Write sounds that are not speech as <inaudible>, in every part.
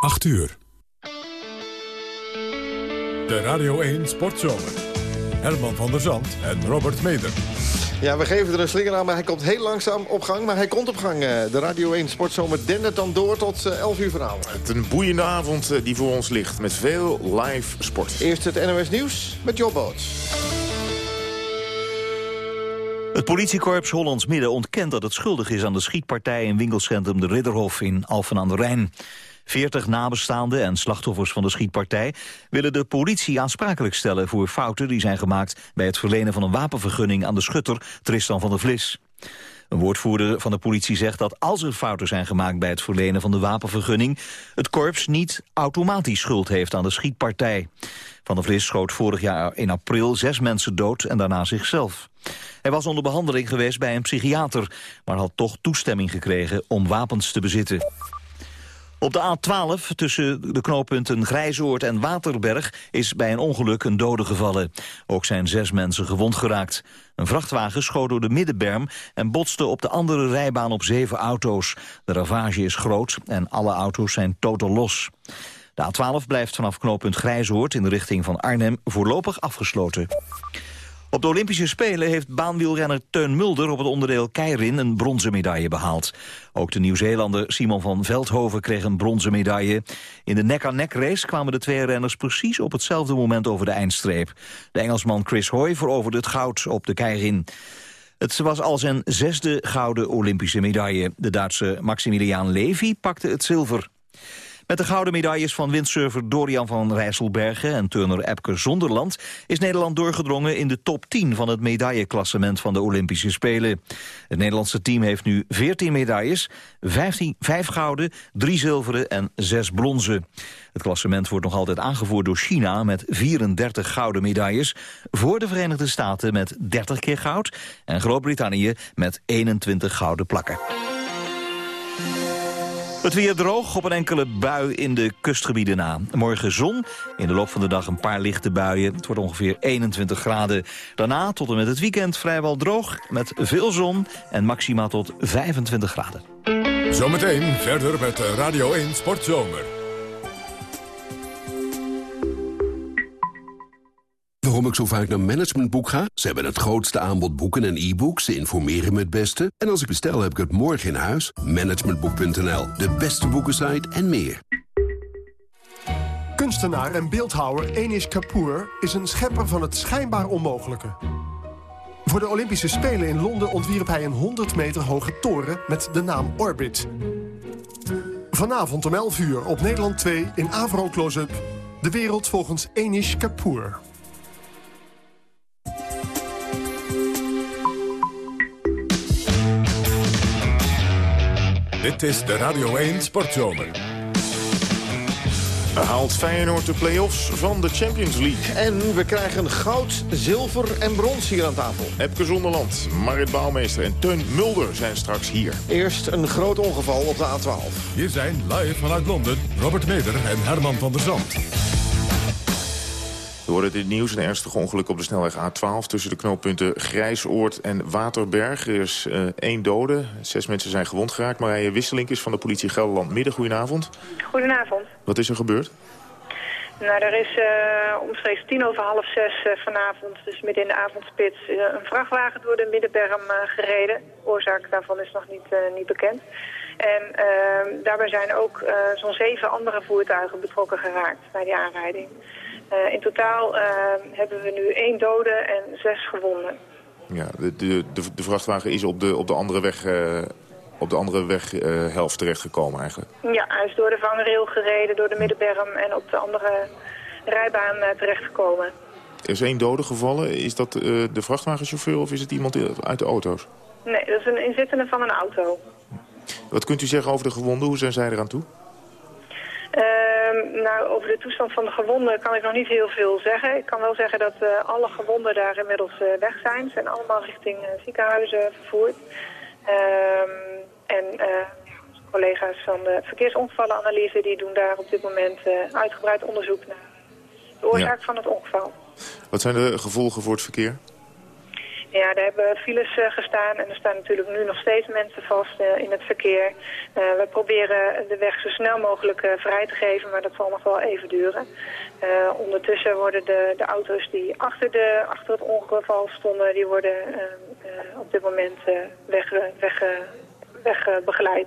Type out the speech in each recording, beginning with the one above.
8 uur. De Radio 1 Sportzomer. Herman van der Zand en Robert Meder. Ja, we geven er een slinger aan, maar hij komt heel langzaam op gang. Maar hij komt op gang. eh, De Radio 1 Sportzomer dendert dan door tot eh, 11 uur vanavond. Het een boeiende avond eh, die voor ons ligt met veel live sport. Eerst het NOS Nieuws met Job Boots. Het politiekorps Hollands Midden ontkent dat het schuldig is aan de schietpartij in winkelcentrum De Ridderhof in Alphen aan de Rijn. Veertig nabestaanden en slachtoffers van de schietpartij willen de politie aansprakelijk stellen voor fouten die zijn gemaakt bij het verlenen van een wapenvergunning aan de schutter Tristan van der Vlis. Een woordvoerder van de politie zegt dat als er fouten zijn gemaakt bij het verlenen van de wapenvergunning, het korps niet automatisch schuld heeft aan de schietpartij. Van der Vlis schoot vorig jaar in april zes mensen dood en daarna zichzelf. Hij was onder behandeling geweest bij een psychiater, maar had toch toestemming gekregen om wapens te bezitten. Op de A12 tussen de knooppunten Grijzoord en Waterberg is bij een ongeluk een dode gevallen. Ook zijn zes mensen gewond geraakt. Een vrachtwagen schoot door de middenberm en botste op de andere rijbaan op zeven auto's. De ravage is groot en alle auto's zijn totaal los. De A12 blijft vanaf knooppunt Grijzoord in de richting van Arnhem voorlopig afgesloten. Op de Olympische Spelen heeft baanwielrenner Teun Mulder op het onderdeel Keirin een bronzen medaille behaald. Ook de Nieuw-Zeelander Simon van Veldhoven kreeg een bronzen medaille. In de nek-aan-nek race kwamen de twee renners precies op hetzelfde moment over de eindstreep. De Engelsman Chris Hoy veroverde het goud op de Keirin. Het was al zijn zesde gouden Olympische medaille. De Duitse Maximiliaan Levy pakte het zilver. Met de gouden medailles van windsurfer Dorian van Rijsselbergen en turner Epke Zonderland is Nederland doorgedrongen in de top 10 van het medailleklassement van de Olympische Spelen. Het Nederlandse team heeft nu 14 medailles, 15, 5 gouden, 3 zilveren en 6 bronzen. Het klassement wordt nog altijd aangevoerd door China met 34 gouden medailles, voor de Verenigde Staten met 30 keer goud en Groot-Brittannië met 21 gouden plakken. Het weer droog op een enkele bui in de kustgebieden na. Morgen zon, in de loop van de dag een paar lichte buien. Het wordt ongeveer 21 graden. Daarna tot en met het weekend vrijwel droog met veel zon en maxima tot 25 graden. Zometeen verder met Radio 1 Sportzomer. Waarom ik zo vaak naar Managementboek ga? Ze hebben het grootste aanbod boeken en e-books. Ze informeren me het beste. En als ik bestel, heb ik het morgen in huis. Managementboek.nl, de beste boekensite en meer. Kunstenaar en beeldhouwer Enish Kapoor is een schepper van het schijnbaar onmogelijke. Voor de Olympische Spelen in Londen ontwierp hij een 100 meter hoge toren met de naam Orbit. Vanavond om 11 uur op Nederland 2 in Avro Close-up. De wereld volgens Enish Kapoor. Dit is de Radio 1 Sportzomer. Haalt Feyenoord de play-offs van de Champions League. En we krijgen goud, zilver en brons hier aan tafel. Epke Zonderland, Marit Bouwmeester en Teun Mulder zijn straks hier. Eerst een groot ongeval op de A12. Hier zijn live vanuit Londen Robert Meder en Herman van der Zand. We hoorden dit nieuws, een ernstig ongeluk op de snelweg A12... tussen de knooppunten Grijsoord en Waterberg. Er is eh, één dode, zes mensen zijn gewond geraakt. Marije Wisselink is van de politie Gelderland Midden. Goedenavond. Goedenavond. Wat is er gebeurd? Nou, er is uh, omstreeks tien over half zes uh, vanavond, dus midden in de avondspits, uh, een vrachtwagen door de middenberm gereden. De oorzaak daarvan is nog niet, niet bekend. En ehm, daarbij zijn ook zo'n zeven andere voertuigen betrokken geraakt bij die aanrijding. In totaal ehm, hebben we nu één dode en zes gewonden. Ja, de, de, de, vrachtwagen is op de, op de andere weg op de andere weghelft uh, terechtgekomen eigenlijk? Ja, hij is door de vangrail gereden, door de middenberm en op de andere rijbaan uh, terechtgekomen. Er is één dode gevallen. Is dat uh, de vrachtwagenchauffeur of is het iemand uit de auto's? Nee, dat is een inzittende van een auto. Wat kunt u zeggen over de gewonden? Hoe zijn zij eraan toe? Uh, nou, over de toestand van de gewonden kan ik nog niet heel veel zeggen. Ik kan wel zeggen dat alle gewonden daar inmiddels weg zijn. Ze zijn allemaal richting ziekenhuizen vervoerd. Um, en onze collega's van de verkeersongevallenanalyse... die doen daar op dit moment uitgebreid onderzoek naar de oorzaak ja. van het ongeval. Wat zijn de gevolgen voor het verkeer? Ja, daar hebben files uh, gestaan en er staan natuurlijk nu nog steeds mensen vast uh, in het verkeer. Uh, we proberen de weg zo snel mogelijk vrij te geven, maar dat zal nog wel even duren. ondertussen worden de, de auto's die achter, de, achter het ongeval stonden, die worden op dit moment weg, weg, weg begeleid.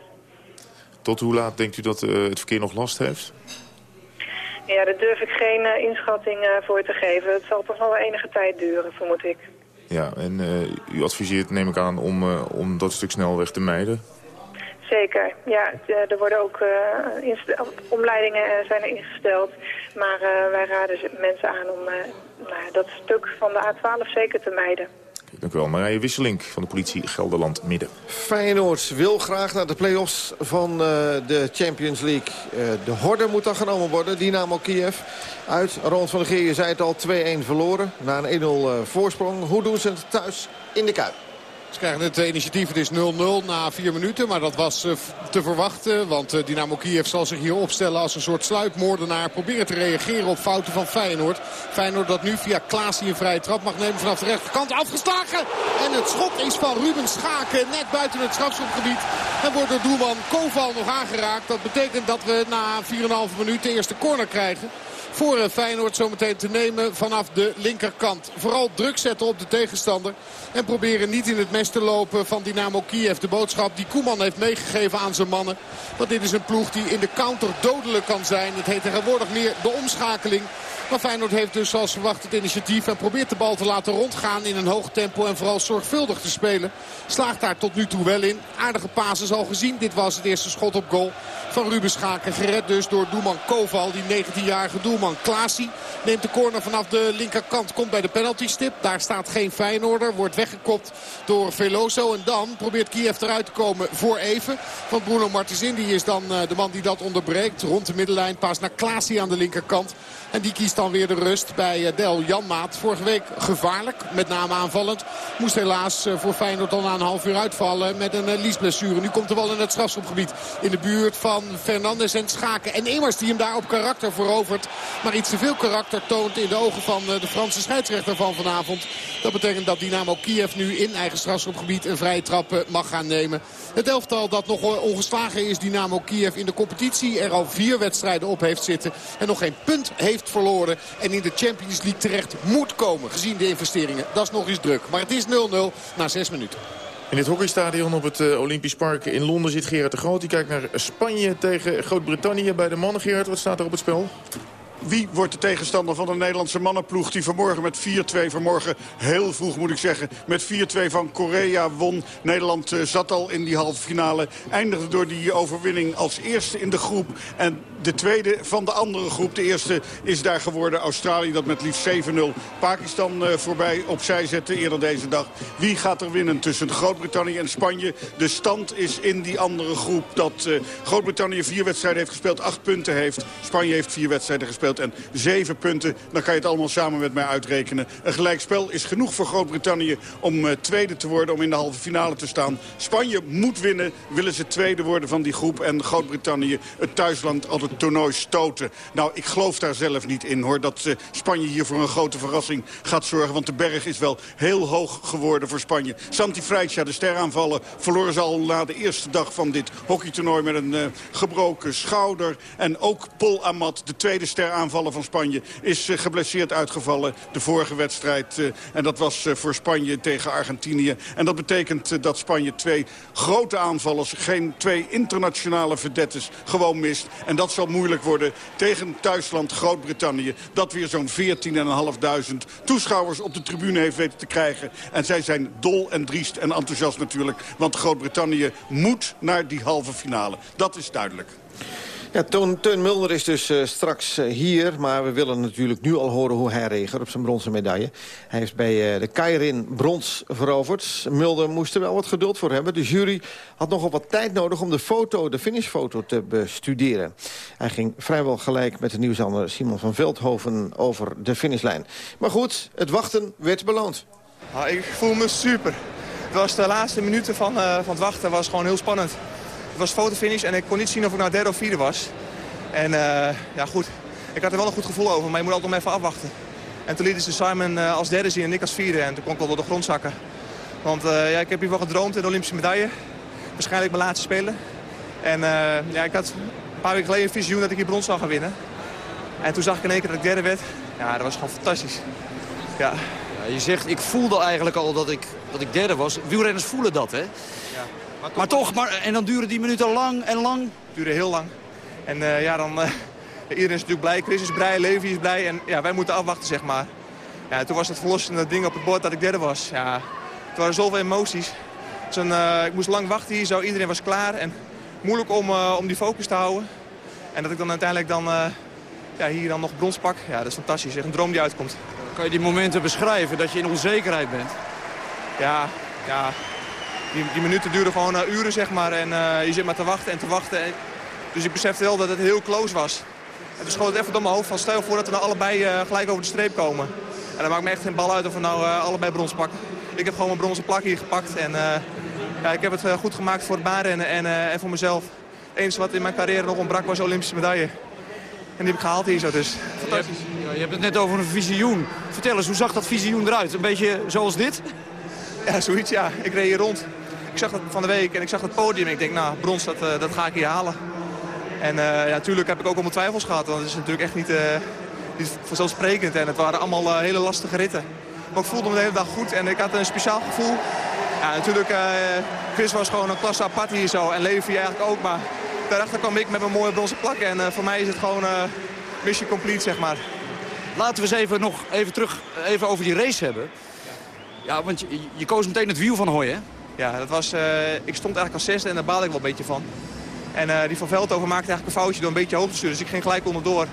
Tot hoe laat denkt u dat het verkeer nog last heeft? Ja, daar durf ik geen inschatting voor te geven. Het zal toch wel enige tijd duren, vermoed ik. Ja, en uh, u adviseert, neem ik aan, om, uh, om dat stuk snelweg te mijden? Zeker, ja. Er worden ook omleidingen zijn er ingesteld. Maar wij raden mensen aan om dat stuk van de A12 zeker te mijden. Dank u wel. Marije Wisselink van de politie Gelderland Midden. Feyenoord wil graag naar de play-offs van uh, de Champions League. Uh, de horde moet dan genomen worden. Dynamo Kiev uit. Ronald van der Geer, je zei het al, 2-1 verloren. Na een 1-0 uh, eh, voorsprong. Hoe doen ze het thuis in de Kuip? Ze krijgen het initiatief. Het is 0-0 na vier minuten. Maar dat was eh, te verwachten. Want eh, Dynamo Kiev zal zich hier opstellen als een soort sluipmoordenaar. Proberen te reageren op fouten van Feyenoord. Feyenoord dat nu via Klaasie een vrije trap mag nemen vanaf de rechterkant. Afgeslagen. En het schot is van Ruben Schaken. Net buiten het strafschopgebied. En wordt door doelman Koval nog aangeraakt. Dat betekent dat we na 4,5 minuten de eerste corner krijgen voor eh, Feyenoord zometeen te nemen vanaf de linkerkant. Vooral druk zetten op de tegenstander. En proberen niet in het mes te lopen van Dynamo Kiev. De boodschap die Koeman heeft meegegeven aan zijn mannen. Want dit is een ploeg die in de counter dodelijk kan zijn. Het heet tegenwoordig meer de omschakeling. Maar Feyenoord heeft dus zoals verwacht het initiatief. En probeert de bal te laten rondgaan in een hoog tempo. En vooral zorgvuldig te spelen. Slaagt daar tot nu toe wel in. Aardige pases al gezien. Dit was het eerste schot op goal van Ruben Schaken. Gered dus door doelman Koval. Die 19-jarige doelman Klaasie neemt de corner vanaf de linkerkant. Komt bij de penaltystip. Daar staat geen Feyenoorder. Wordt weggekopt door Veloso. En dan probeert Kiev eruit te komen voor even. Want Bruno Martins die is dan eh, de man die dat onderbreekt. Rond de middenlijn. Paas naar Klaasie aan de linkerkant. En die kiest dan weer de rust bij eh, Del Janmaat. Vorige week gevaarlijk, met name aanvallend. Moest helaas eh, voor Feyenoord dan na een half uur uitvallen met een eh, liesblessure. Nu komt er wel in het strafschopgebied in de buurt van Fernandes en Schaken. En Emers die hem daar op karakter verovert. Maar iets te veel karakter toont in de ogen van de Franse scheidsrechter van vanavond. Dat betekent dat Dynamo Kiev nu in eigen strafschopgebied een vrije trap mag gaan nemen. Het elftal dat nog ongeslagen is, Dynamo Kiev in de competitie. Er al vier wedstrijden op heeft zitten. En nog geen punt heeft verloren. En in de Champions League terecht moet komen, gezien de investeringen. Dat is nog eens druk. Maar het is 0-0 na zes minuten. In het hockeystadion op het uh, Olympisch Park in Londen zit Gerard de Groot. Die kijkt naar Spanje tegen Groot-Brittannië bij de mannen. Gerard, wat staat er op het spel? Wie wordt de tegenstander van de Nederlandse mannenploeg... die vanmorgen met 4-2, vanmorgen heel vroeg moet ik zeggen... met 4-2 van Korea won. Nederland uh, zat al in die halve finale. Eindigde door die overwinning als eerste in de groep. En de tweede van de andere groep. De eerste is daar geworden Australië dat met liefst 7-0 Pakistan uh, voorbij opzij zette eerder deze dag. Wie gaat er winnen tussen Groot-Brittannië en Spanje? De stand is in die andere groep dat uh, Groot-Brittannië vier wedstrijden heeft gespeeld, acht punten heeft. Spanje heeft vier wedstrijden gespeeld en zeven punten. Dan kan je het allemaal samen met mij uitrekenen. Een gelijkspel is genoeg voor Groot-Brittannië om uh, tweede te worden, om in de halve finale te staan. Spanje moet winnen, willen ze tweede worden van die groep. En Groot-Brittannië, het thuisland, altijd toernooi stoten. Nou, ik geloof daar zelf niet in, hoor. Dat uh, Spanje hier voor een grote verrassing gaat zorgen. Want de berg is wel heel hoog geworden voor Spanje. Santi Freitja, de steraanvallen, verloren ze al na de eerste dag van dit hockeytoernooi... met een uh, gebroken schouder. En ook Paul Amat, de tweede steraanvaller van Spanje... is uh, geblesseerd uitgevallen de vorige wedstrijd. en dat was voor Spanje tegen Argentinië. En dat betekent dat Spanje twee grote aanvallers... geen twee internationale verdettes gewoon mist. En dat zal moeilijk worden tegen thuisland Groot-Brittannië. Dat weer zo'n 14.500 toeschouwers op de tribune heeft weten te krijgen. En zij zijn dol en driest en enthousiast natuurlijk. Want Groot-Brittannië moet naar die halve finale. Dat is duidelijk. Ja, Toon, Teun Mulder is dus uh, straks uh, hier, maar we willen natuurlijk nu al horen hoe hij reageert op zijn bronzen medaille. Hij heeft bij uh, de Keirin brons veroverd. Mulder moest er wel wat geduld voor hebben. De jury had nogal wat tijd nodig om de foto, de finishfoto te bestuderen. Hij ging vrijwel gelijk met de nieuwsander Simon van Veldhoven over de finishlijn. Maar goed, het wachten werd beloond. Ah, ik voel me super. Het was de laatste minuten van, van het wachten was gewoon heel spannend. Het was fotofinish en ik kon niet zien of ik nou derde of vierde was. En uh, ja goed, ik had er wel een goed gevoel over, maar je moet altijd nog even afwachten. En toen lieten ze Simon uh, als derde zien en ik als vierde. En toen kon ik wel door de grond zakken. Want ja, ik heb hiervan gedroomd in de Olympische medaille. Waarschijnlijk mijn laatste spelen. En ja, ik had een paar weken geleden een visioen dat ik hier brons zou gaan winnen. En toen zag ik in één keer dat ik derde werd. Ja, dat was gewoon fantastisch. Ja. ja je zegt, ik voelde eigenlijk al dat ik, dat ik derde was. Wielrenners voelen dat, hè? Maar toch, maar, en dan duren die minuten lang en lang? Duren heel lang. En uh, ja, dan... Uh, <laughs> iedereen is natuurlijk blij. Chris is blij, Levi is blij. En ja, wij moeten afwachten, zeg maar. Ja, toen was het verlossende ding op het bord dat ik derde was. Ja, het waren zoveel emoties. Dus een, uh, ik moest lang wachten hier, zo. iedereen was klaar. En moeilijk om, om die focus te houden. En dat ik dan uiteindelijk dan, ja, hier dan nog brons pak. Ja, dat is fantastisch. Echt een droom die uitkomt. Kan je die momenten beschrijven dat je in onzekerheid bent? Ja, ja die, die minuten duren gewoon uh, uren, zeg maar. En uh, je zit maar te wachten en te wachten. dus ik besefte wel dat het heel close was. En toen schoot het even door mijn hoofd van stel voor dat we nou allebei uh, gelijk over de streep komen. En dan maakt me echt geen bal uit of we nou allebei brons pakken. Ik heb gewoon mijn bronzen plak hier gepakt. En ja, ik heb het goed gemaakt voor het baanrennen en, en voor mezelf. Het enige wat in mijn carrière nog ontbrak was Olympische medaille. En die heb ik gehaald hier zo, dus fantastisch. Je hebt, je hebt het net over een visioen. Vertel eens, hoe zag dat visioen eruit? Een beetje zoals dit? Ja, zoiets, ja. Ik reed hier rond. Ik zag dat van de week en ik zag het podium. Ik denk, nou, brons, dat, uh, dat ga ik hier halen. En uh, ja, natuurlijk heb ik ook al mijn twijfels gehad. Want het is natuurlijk echt niet, uh, niet vanzelfsprekend. En het waren allemaal hele lastige ritten. Maar ik voelde me de hele dag goed en ik had een speciaal gevoel. Ja, natuurlijk, Chris was gewoon een klasse apart hier zo. En Levi eigenlijk ook. Maar daarachter kwam ik met mijn mooie bronzen plak. En voor mij is het gewoon mission complete, zeg maar. Laten we eens even nog even terug even over die race hebben. Ja, want je, koos meteen het wiel van Hoy, hè? Ja, dat was, uh, ik stond eigenlijk als zesde en daar baalde ik wel een beetje van. En uh, die van Veldhoven maakte eigenlijk een foutje door een beetje hoog te sturen. Dus ik ging gelijk onderdoor.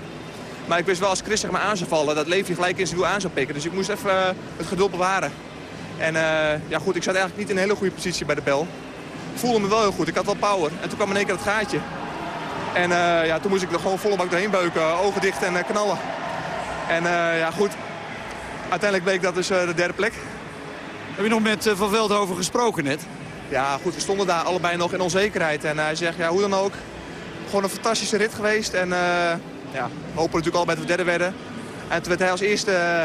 Maar ik wist wel als Chris zeg maar, aan zou vallen, dat Levi gelijk in zijn wiel aan zou pikken. Dus ik moest even uh, het geduld bewaren. En ja goed, ik zat eigenlijk niet in een hele goede positie bij de bel. Ik voelde me wel heel goed, ik had wel power. En toen kwam in één keer het gaatje. En ja, toen moest ik er gewoon volle bak doorheen beuken, ogen dicht en knallen. En ja goed, uiteindelijk bleek dat dus de derde plek. Heb je nog met uh, Van Veldhoven gesproken net? Ja, goed, we stonden daar allebei nog in onzekerheid. En hij zegt, ja, hoe dan ook, gewoon een fantastische rit geweest. En uh, ja, we hopen natuurlijk allebei dat we derde werden. En toen werd hij als eerste, uh,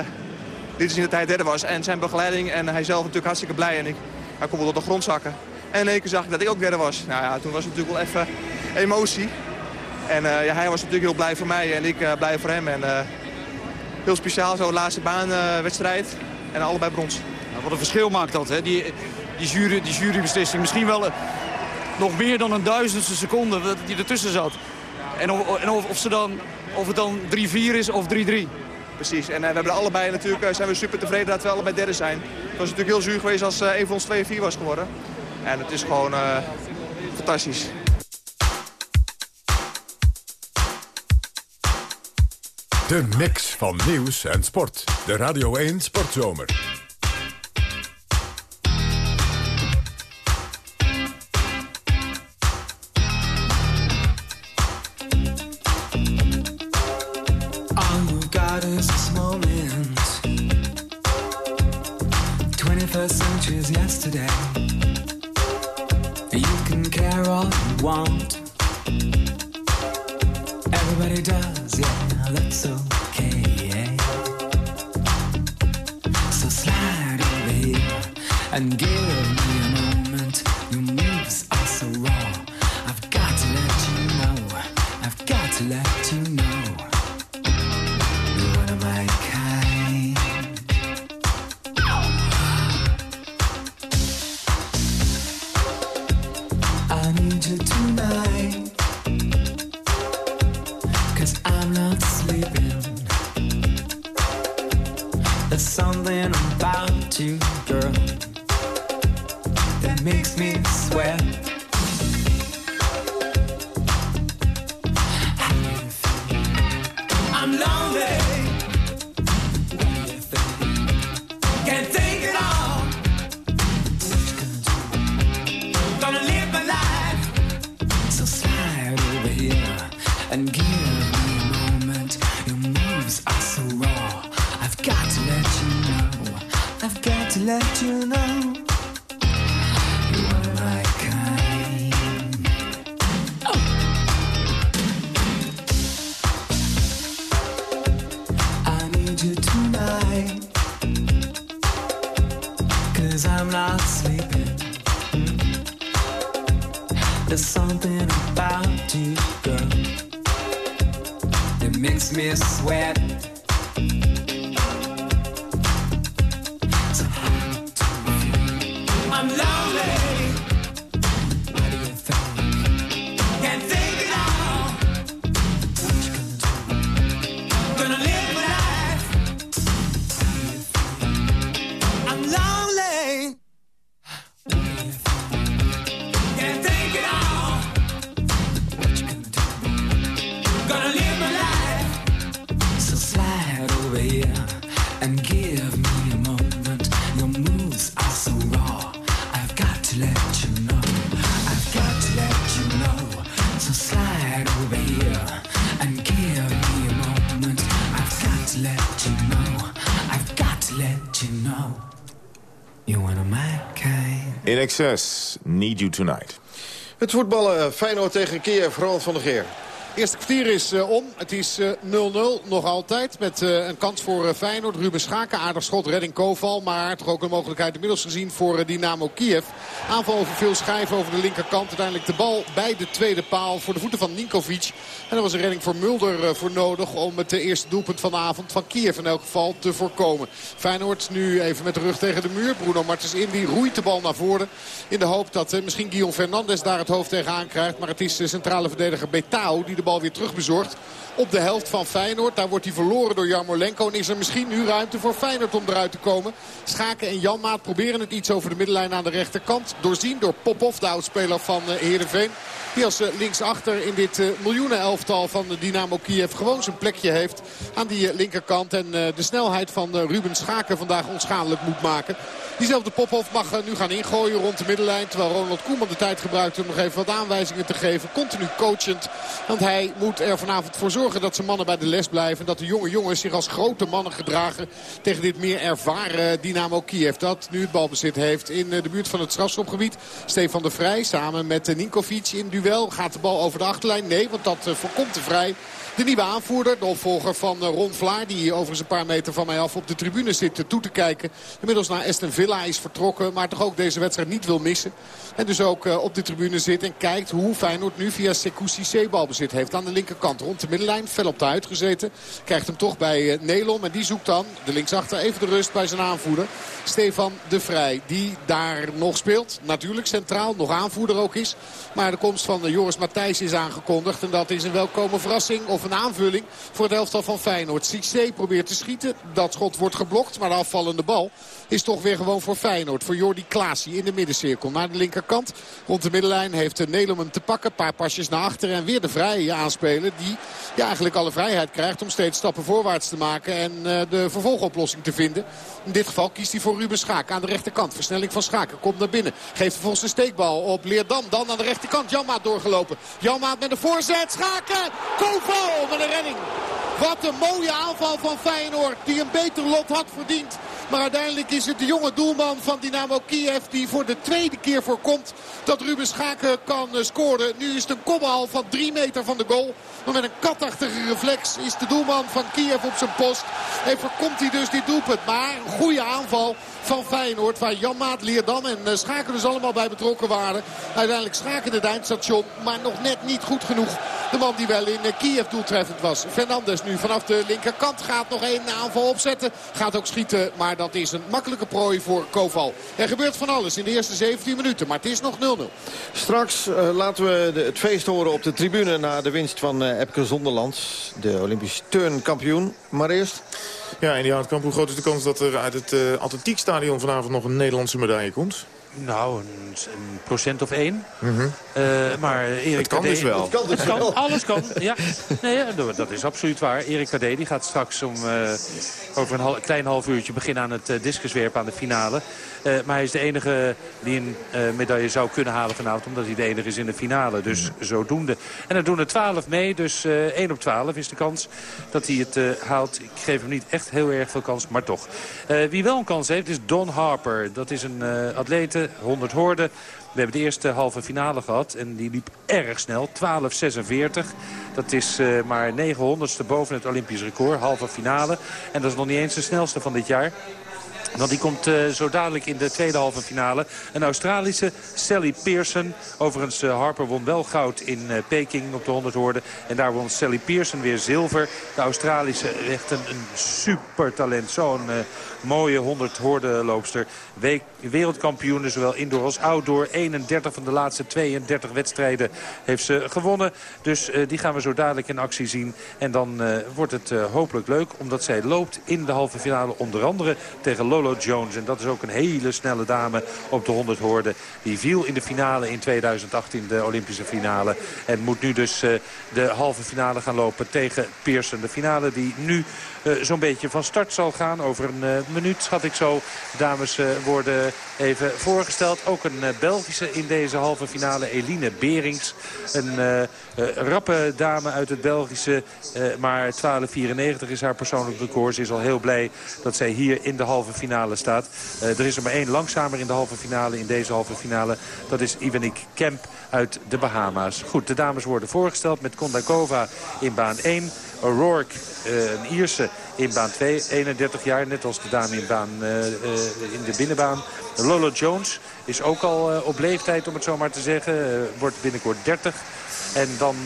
dit is in de tijd derde was. En zijn begeleiding en hij zelf natuurlijk hartstikke blij. En ik, hij kon wel op de grond zakken. En in één keer zag ik dat ik ook derde was. Nou ja, toen was het natuurlijk wel even emotie. En ja, hij was natuurlijk heel blij voor mij en ik blij voor hem. En heel speciaal zo, laatste baanwedstrijd. en allebei brons. Wat een verschil maakt dat, hè? Die, die, jury, die jurybeslissing. Misschien wel eh, nog meer dan een duizendste seconde die ertussen zat. En, of, en of, of, ze dan, of het dan 3-4 is of 3-3. Precies. En uh, we hebben allebei natuurlijk, uh, zijn we super tevreden dat we allebei derde zijn. Het was natuurlijk heel zuur geweest als uh, een van ons 2-4 was geworden. En het is gewoon fantastisch. De mix van nieuws en sport. De Radio 1 Sportzomer. That makes me sweat. Excess, Need You Tonight. Het voetballen Feyenoord tegen Kiev, Ronald van der Geer. Eerste kwartier is uh, om. Het is 0-0 uh, nog altijd. Met uh, een kans voor Feyenoord. Ruben Schaken, aardig schot, redding Koval. Maar toch ook een mogelijkheid inmiddels gezien voor Dynamo Kiev. Aanval over veel schijven over de linkerkant. Uiteindelijk de bal bij de tweede paal voor de voeten van Ninkovic. En er was een redding voor Mulder voor nodig om het eerste doelpunt van de avond van Kiev in elk geval te voorkomen. Feyenoord nu even met de rug tegen de muur. Bruno Martens Indy roeit de bal naar voren. In de hoop dat misschien Guillaume Fernandes daar het hoofd tegenaan krijgt. Maar het is de centrale verdediger Betao die de bal weer terugbezorgt op de helft van Feyenoord. Daar wordt hij verloren door Jarmolenko. En is er misschien nu ruimte voor Feyenoord om eruit te komen. Schaken en Janmaat proberen het iets over de middenlijn aan de rechterkant. Doorzien door Popov, de oudspeler van Heerenveen. Die als linksachter in dit miljoenenelftal van Dynamo Kiev gewoon zijn plekje heeft aan die linkerkant. En de snelheid van Ruben Schaken vandaag onschadelijk moet maken. Diezelfde Popov mag nu gaan ingooien rond de middenlijn. Terwijl Ronald Koeman de tijd gebruikt om nog even wat aanwijzingen te geven. Continu coachend. Want hij moet er vanavond voor zorgen dat zijn mannen bij de les blijven. Dat de jonge jongens zich als grote mannen gedragen tegen dit meer ervaren Dynamo Kiev. Dat nu het balbezit heeft in de buurt van het strafschopgebied. Stefan de Vrij samen met Ninkovic in duel. Gaat de bal over de achterlijn? Nee, want dat voorkomt de Vrij. De nieuwe aanvoerder, de opvolger van Ron Vlaar. Die overigens een paar meter van mij af op de tribune zit toe te kijken. Inmiddels naar Aston Villa is vertrokken. Maar toch ook deze wedstrijd niet wil missen. En dus ook op de tribune zit en kijkt hoe Feyenoord nu via Sekou C balbezit heeft. Aan de linkerkant rond de middenlijn. Fel op de uitgezeten. Krijgt hem toch bij Nelom. En die zoekt dan de linksachter even de rust bij zijn aanvoerder. Stefan de Vrij. Die daar nog speelt. Natuurlijk centraal. Nog aanvoerder ook is. Maar de komst van Joris Matthijs is aangekondigd. En dat is een welkome verrassing. Of een aanvulling voor het elftal van Feyenoord. Cissé probeert te schieten. Dat schot wordt geblokt. Maar de afvallende bal is toch weer gewoon voor Feyenoord. Voor Jordi Klaasie in de middencirkel. Naar de linkerkant. Rond de middenlijn heeft Nelom hem te pakken. Een paar pasjes naar achteren. En weer de vrije aanspelen. Die eigenlijk alle vrijheid krijgt om steeds stappen voorwaarts te maken. En uh, de vervolgoplossing te vinden. In dit geval kiest hij voor Ruben Schaak aan de rechterkant. Versnelling van Schaken komt naar binnen. Geeft vervolgens een steekbal op Leerdam. Dan aan de rechterkant Janmaat doorgelopen. Janmaat met een voorzet. Schaken. Koval met een redding. Wat een mooie aanval van Feyenoord. Die een beter lot had verdiend. Maar uiteindelijk is het de jonge doelman van Dynamo Kiev die voor de tweede keer voorkomt dat Ruben Schaken kan scoren. Nu is het een kopbal van drie meter van de goal. Maar met een katachtige reflex is de doelman van Kiev op zijn post. En voorkomt hij dus dit doelpunt. Maar een goede aanval van Feyenoord. Waar Janmaat, Leerdam en Schaken dus allemaal bij betrokken waren. Uiteindelijk Schaken het eindstation. Maar nog net niet goed genoeg. De man die wel in Kiev doeltreffend was. Fernandes nu vanaf de linkerkant gaat nog één aanval opzetten. Gaat ook schieten. Maar dat is een makkelijke prooi voor Koval. Er gebeurt van alles in de eerste 17 minuten. Maar het is nog 0-0. Straks uh, laten we de, het feest horen op de tribune... na de winst van Epke Zonderland. De Olympisch turnkampioen. Maar eerst... Ja, en die Houtkamp, hoe groot is de kans dat er uit het uh, atletiekstadion vanavond nog een Nederlandse medaille komt? Nou, een, een, procent of één. Mm -hmm. uh, maar Erik het kan dus wel. Het kan dus het kan, wel. alles kan, ja. Nee, dat is absoluut waar. Erik Kadé die gaat straks om uh, over een hal, klein half uurtje beginnen aan het uh, discuswerpen aan de finale. Uh, maar hij is de enige die een medaille zou kunnen halen vanavond. Omdat hij de enige is in de finale. Dus zodoende. En er doen er 12 mee. Dus 1 op 12 is de kans dat hij het haalt. Ik geef hem niet echt heel erg veel kans, maar toch. wie wel een kans heeft is Don Harper. Dat is een atlete, 100 hoorden. We hebben de eerste halve finale gehad en die liep erg snel. 12.46. Dat is uh, maar 900ste boven het Olympisch record. Halve finale. En dat is nog niet eens de snelste van dit jaar. Want die komt uh, zo dadelijk in de tweede halve finale. Een Australische, Sally Pearson. Overigens, uh, Harper won wel goud in Peking op de 100 hoorden. En daar won Sally Pearson weer zilver. De Australische, echt een, een super talent. Zo'n mooie 100 hoordenloopster. We wereldkampioen, zowel indoor als outdoor. 31 van de laatste 32 wedstrijden heeft ze gewonnen. Dus uh, die gaan we zo dadelijk in actie zien. En dan uh, wordt het uh, hopelijk leuk, omdat zij loopt in de halve finale. Onder andere tegen Lolo Jones. En dat is ook een hele snelle dame op de 100 hoorden. Die viel in de finale in 2018, de Olympische finale. En moet nu dus de halve finale gaan lopen tegen Pearson. De finale die nu zo'n beetje van start zal gaan. Over een minuut, schat ik zo. Dames worden even voorgesteld. Ook een Belgische in deze halve finale, Eline Berings. Een rappe dame uit het Belgische, maar 12.94 is haar persoonlijk record. Ze is al heel blij dat zij hier in de halve finale staat. er is er maar één langzamer in de halve finale, in deze halve finale. Dat is Ivanik Kemp uit de Bahama's. Goed, de dames worden voorgesteld met Kondakova in baan 1. O'Rourke, een Ierse, in baan 2. 31 jaar, net als de dame in, baan, uh, uh, in de binnenbaan. Lolo Jones is ook al uh, op leeftijd, om het zo maar te zeggen. wordt binnenkort 30. En dan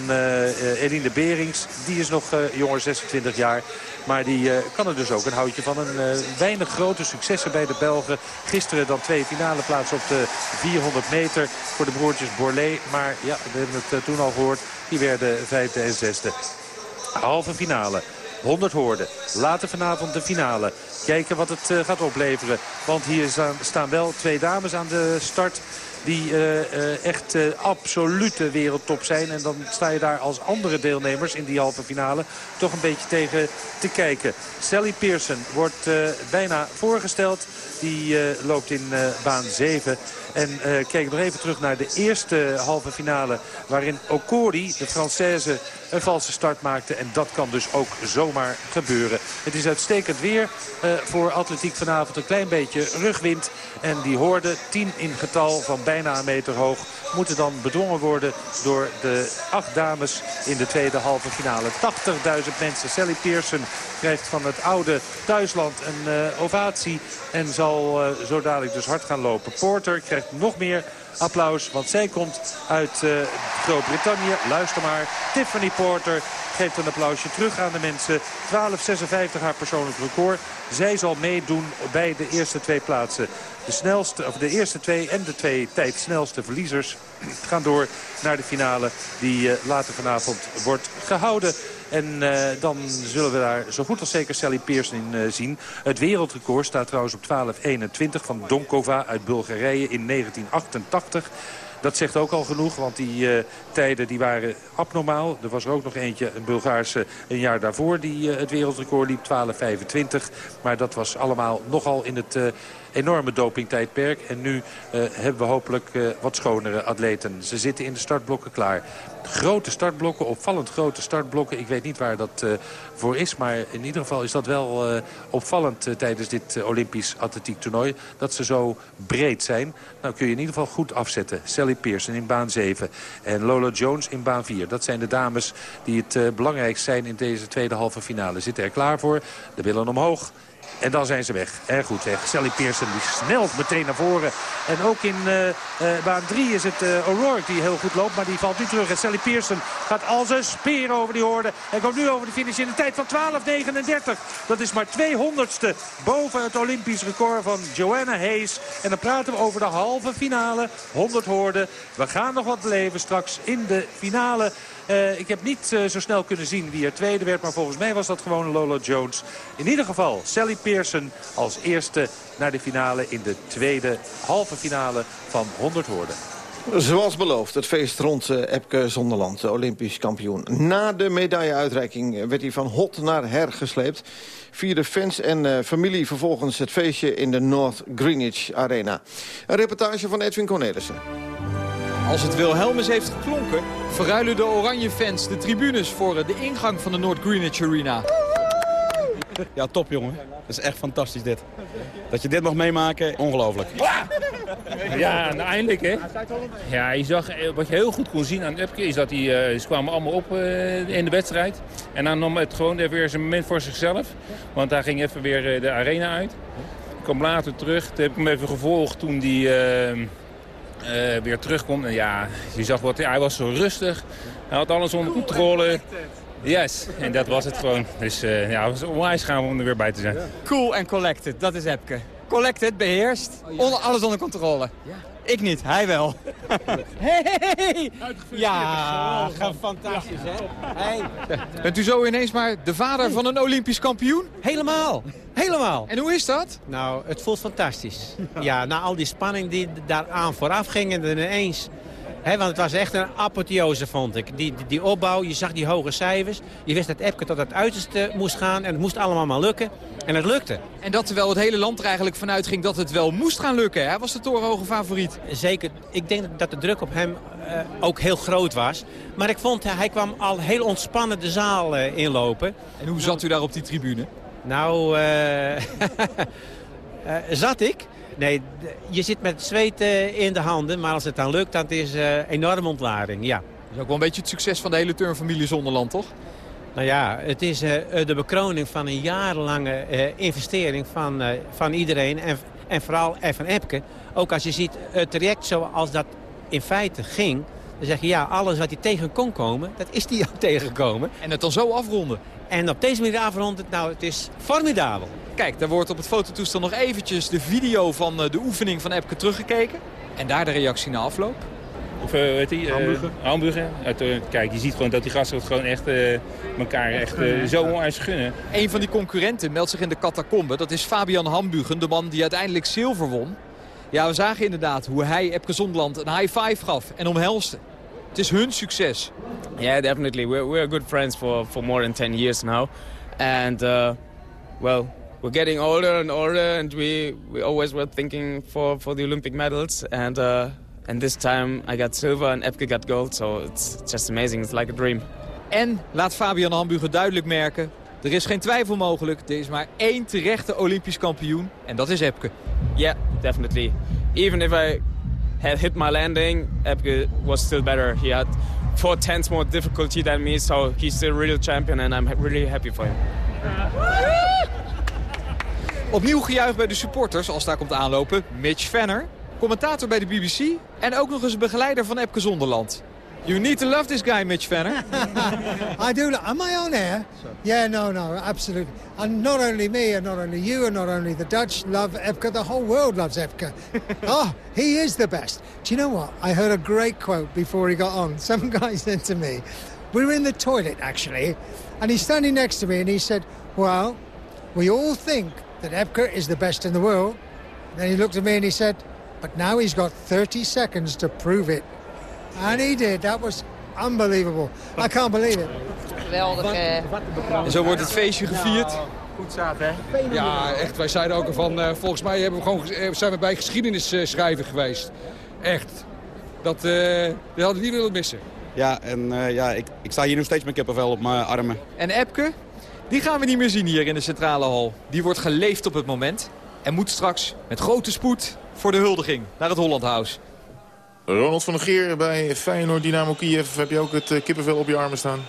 Eline Berings, die is nog jonger, 26 jaar. Maar die kan er dus ook een houtje van. Een weinig grote successen bij de Belgen. Gisteren dan twee finale plaatsen op de 400 meter voor de broertjes Borlée. Maar ja, we hebben het toen al gehoord. Die werden vijfde en zesde. Halve finale. 100 hoorden. Later vanavond de finale. Kijken wat het uh, gaat opleveren. Want hier staan, wel twee dames aan de start die uh, uh, echt absolute wereldtop zijn. En dan sta je daar als andere deelnemers in die halve finale toch een beetje tegen te kijken. Sally Pearson wordt bijna voorgesteld. Die loopt in baan 7. En kijk nog even terug naar de eerste halve finale... waarin Okori, de Française, een valse start maakte. En dat kan dus ook zomaar gebeuren. Het is uitstekend weer voor atletiek vanavond. Een klein beetje rugwind. En die hoorde 10 in getal van bijna een meter hoog. Moeten dan bedwongen worden door de acht dames in de tweede halve finale. 80.000 mensen. Sally Pearson krijgt van het oude thuisland een uh, ovatie. En zal uh, zo dadelijk dus hard gaan lopen. Porter krijgt nog meer applaus. Want zij komt uit uh, Groot-Brittannië. Luister maar. Tiffany Porter geeft een applausje terug aan de mensen. 12.56 haar persoonlijk record. Zij zal meedoen bij de eerste twee plaatsen. De, snelste, of de eerste twee en de twee tijdsnelste verliezers gaan door naar de finale die uh, later vanavond wordt gehouden. En uh, dan zullen we daar zo goed als zeker Sally Pearson in uh, zien. Het wereldrecord staat trouwens op 12.21 van Donkova uit Bulgarije in 1988. Dat zegt ook al genoeg, want die uh, tijden die waren abnormaal. Er was er ook nog eentje, een Bulgaarse, een jaar daarvoor... die het wereldrecord liep, 12.25. Maar dat was allemaal nogal in het... enorme dopingtijdperk. En nu uh, hebben we hopelijk uh, wat schonere atleten. Ze zitten in de startblokken klaar. Grote startblokken, opvallend grote startblokken. Ik weet niet waar dat uh, voor is. Maar in ieder geval is dat wel opvallend tijdens dit Olympisch atletiek toernooi. Dat ze zo breed zijn. Nou kun je in ieder geval goed afzetten. Sally Pearson in baan 7. En Lola Jones in baan 4. Dat zijn de dames die het belangrijkst zijn in deze tweede halve finale. Zitten er klaar voor. De billen omhoog. En dan zijn ze weg. Erg goed zeg. Sally Pearson die snelt meteen naar voren. En ook in uh, uh, baan 3 is het uh, O'Rourke die heel goed loopt. Maar die valt nu terug. En Sally Pearson gaat als een speer over die hoorde. En komt nu over de finish in een tijd van 12.39. Dat is maar 200ste boven het Olympisch record van Joanna Hayes. En dan praten we over de halve finale. 100 hoorden. We gaan nog wat beleven straks in de finale. Uh, ik heb niet uh, zo snel kunnen zien wie er tweede werd. Maar volgens mij was dat gewoon Lola Jones. In ieder geval Sally Pearson als eerste naar de finale in de tweede halve finale van 100 hoorden. Zoals beloofd, het feest rond uh, Epke Zonderland, de Olympisch kampioen. Na de medailleuitreiking werd hij van hot naar her gesleept. Vierde fans en familie vervolgens het feestje in de North Greenwich Arena. Een reportage van Edwin Cornelissen. Als het Wilhelmus heeft geklonken, verruilen de oranje fans de tribunes voor de ingang van de North Greenwich Arena. Ja, top jongen. Dat is echt fantastisch dit. Dat je dit mag meemaken, ongelooflijk. Ja, nou, eindelijk hè. Ja, je zag, wat je heel goed kon zien aan Epke is dat hij, uh, ze kwamen allemaal op uh, in de wedstrijd. En dan nam het gewoon even weer zijn moment voor zichzelf. Want daar ging even weer uh, de arena uit kwam later terug. Toen heb ik hem even gevolgd toen hij weer terugkomt. En ja, je zag wat, hij was zo rustig. Hij had alles onder controle. Yes, en dat was het gewoon. Dus uh, ja, het was onwijs gaan om er weer bij te zijn. Cool en collected, dat is Epke. Collected, beheerst, onder, alles onder controle. Ik niet, hij wel. <laughs> Hey! Ja, fantastisch hè. Hey. Bent u zo ineens maar de vader van een Olympisch kampioen? Helemaal, helemaal. En hoe is dat? Nou, het voelt fantastisch. Ja, na al die spanning die daaraan vooraf ging en ineens want het was echt een apotheose, vond ik. Die, die, die, opbouw, je zag die hoge cijfers. Je wist dat Epke tot het uiterste moest gaan. En het moest allemaal maar lukken. En het lukte. En dat terwijl het hele land er eigenlijk vanuit ging dat het wel moest gaan lukken. Hij was de torenhoge favoriet. Zeker. Ik denk dat de druk op hem uh, ook heel groot was. Maar ik vond, hij kwam al heel ontspannen de zaal uh, inlopen. En hoe zat u daar op die tribune? Nou, uh, <laughs> zat ik... Nee, je zit met zweet in de handen, maar als het dan lukt, dan is het uh, enorme ontlading, ja. Dat is ook wel een beetje het succes van de hele turnfamilie Zonderland, toch? Nou ja, het is uh, de bekroning van een jarenlange investering van, van iedereen. En, en vooral van Epke. Ook als je ziet het traject zoals dat in feite ging... dan zeg je ja, alles wat hij tegen kon komen, dat is hij <laughs> ook tegengekomen. En het dan zo afronden. En op deze manier afronden, nou, het is formidabel. Kijk, daar wordt op het fototoestel nog eventjes de video van de oefening van Epke teruggekeken. En daar de reactie na afloop. Of uh, weet hij? Hamburger. Uh, hamburger. Uh, kijk, je ziet gewoon dat die gasten het gewoon echt elkaar echt zo onwijs gunnen. Een van die concurrenten meldt zich in de catacombe. Dat is Fabian Hambugen, de man die uiteindelijk zilver won. Ja, we zagen inderdaad hoe hij Epke Zonderland een high five gaf en omhelste. Het is hun succes. Yeah, definitely. We're, we're good friends for, for more than 10 years now. And, uh, well, we're getting older and older, and we, we always were thinking for, for the Olympic medals. And, uh, and this time I got silver and Epke got gold, so it's just amazing. It's like a dream. En laat Fabian Hamburger duidelijk merken, er is geen twijfel mogelijk. Er is maar één terechte Olympisch kampioen en dat is Epke. Yeah, definitely. Even if I had hit my landing, Epke was still better. He had four tenths more difficulty than me, so he's still a real champion and I'm really happy for him. Opnieuw gejuich bij de supporters als daar komt aanlopen Mitch Venner, commentator bij de BBC en ook nog eens begeleider van Epke Zonderland. You need to love this guy, Mitch Venner. <laughs> I do. Am I on air? Yeah, no, no, absolutely. And not only me, and not only you, and not only the Dutch love Epke, the whole world loves Epke. <laughs> oh, he is the best. Do you know what? I heard a great quote before he got on. <laughs> Some guy said to me, we were in the toilet, actually, and he's standing next to me, and he said, well, we all think that Epke is the best in the world. Then he looked at me and he said, but now he's got 30 seconds to prove it. And he did. That was unbelievable. I can't believe it. Geweldig. Eh. En zo wordt het feestje gevierd. Goed zaten, hè? Ja, echt. Wij zeiden ook van, uh, volgens mij hebben we gewoon, uh, zijn we bij geschiedenis uh, schrijven geweest. Echt. Dat, dat hadden we niet willen missen. Ja, en ja, ik, ik sta hier nog steeds met kippenvel op mijn armen. En Epke? Die gaan we niet meer zien hier in de centrale hal. Die wordt geleefd op het moment. En moet straks met grote spoed voor de huldiging naar het Holland House. Ronald van der Geer bij Feyenoord Dynamo Kiev. Heb je ook het kippenvel op je armen staan?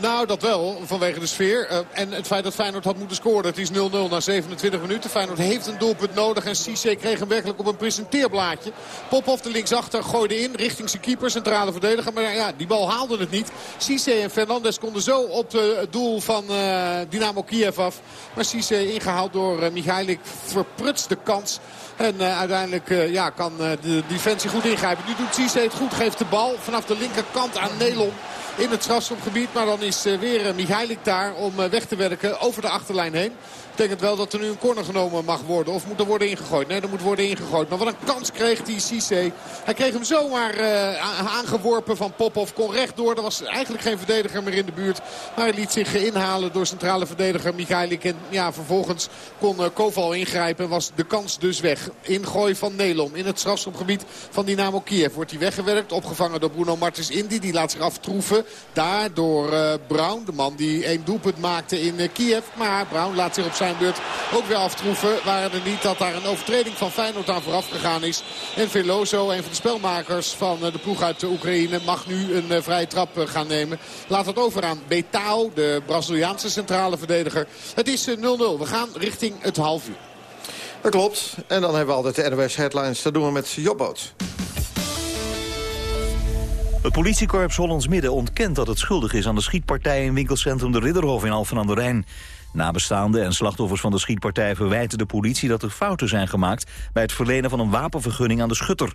Nou, dat wel, vanwege de sfeer. Uh, en het feit dat Feyenoord had moeten scoren. Het is 0-0 na 27 minuten. Feyenoord heeft een doelpunt nodig. En Cisse kreeg hem werkelijk op een presenteerblaadje. Popov de linksachter gooide in richting zijn keeper, centrale verdediger. Maar ja, die bal haalde het niet. Cisse en Fernandes konden zo op het doel van uh, Dynamo Kiev af. Maar Cisse ingehaald door uh, Michailik verprutst de kans. En uiteindelijk ja, kan de defensie goed ingrijpen. Nu doet Cisse het goed. Geeft de bal vanaf de linkerkant aan Nelon in het strafschopgebied. Maar dan is weer Michailik daar om weg te werken over de achterlijn heen betekent wel dat er nu een corner genomen mag worden. Of moet er worden ingegooid? Nee, er moet worden ingegooid. Maar wat een kans kreeg die Cisse. Hij kreeg hem zomaar aangeworpen van Popov. Kon rechtdoor. Er was eigenlijk geen verdediger meer in de buurt. Maar hij liet zich inhalen door centrale verdediger Michailik. En ja, vervolgens kon Koval ingrijpen. En was de kans dus weg. Ingooi van Nelom in het strafschopgebied van Dynamo Kiev. Wordt hij weggewerkt. Opgevangen door Bruno Martins Indy. Die laat zich aftroeven. Daar door uh, Brown. De man die één doelpunt maakte in Kiev. Maar Brown laat zich op zijn beurt ook weer aftroeven. Waren er niet dat daar een overtreding van Feyenoord aan vooraf gegaan is. En Veloso, een van de spelmakers van de ploeg uit de Oekraïne, mag nu een vrije trap gaan nemen. Laat het over aan Betao, de Braziliaanse centrale verdediger. Het is 0-0. We gaan richting het half uur. Dat klopt. En dan hebben we altijd de RWS Headlines. Dat doen we met Jobboot. Het politiekorps Hollands Midden ontkent dat het schuldig is aan de schietpartij in winkelcentrum De Ridderhof in Alphen aan de Rijn. Nabestaanden en slachtoffers van de schietpartij verwijten de politie dat er fouten zijn gemaakt bij het verlenen van een wapenvergunning aan de schutter.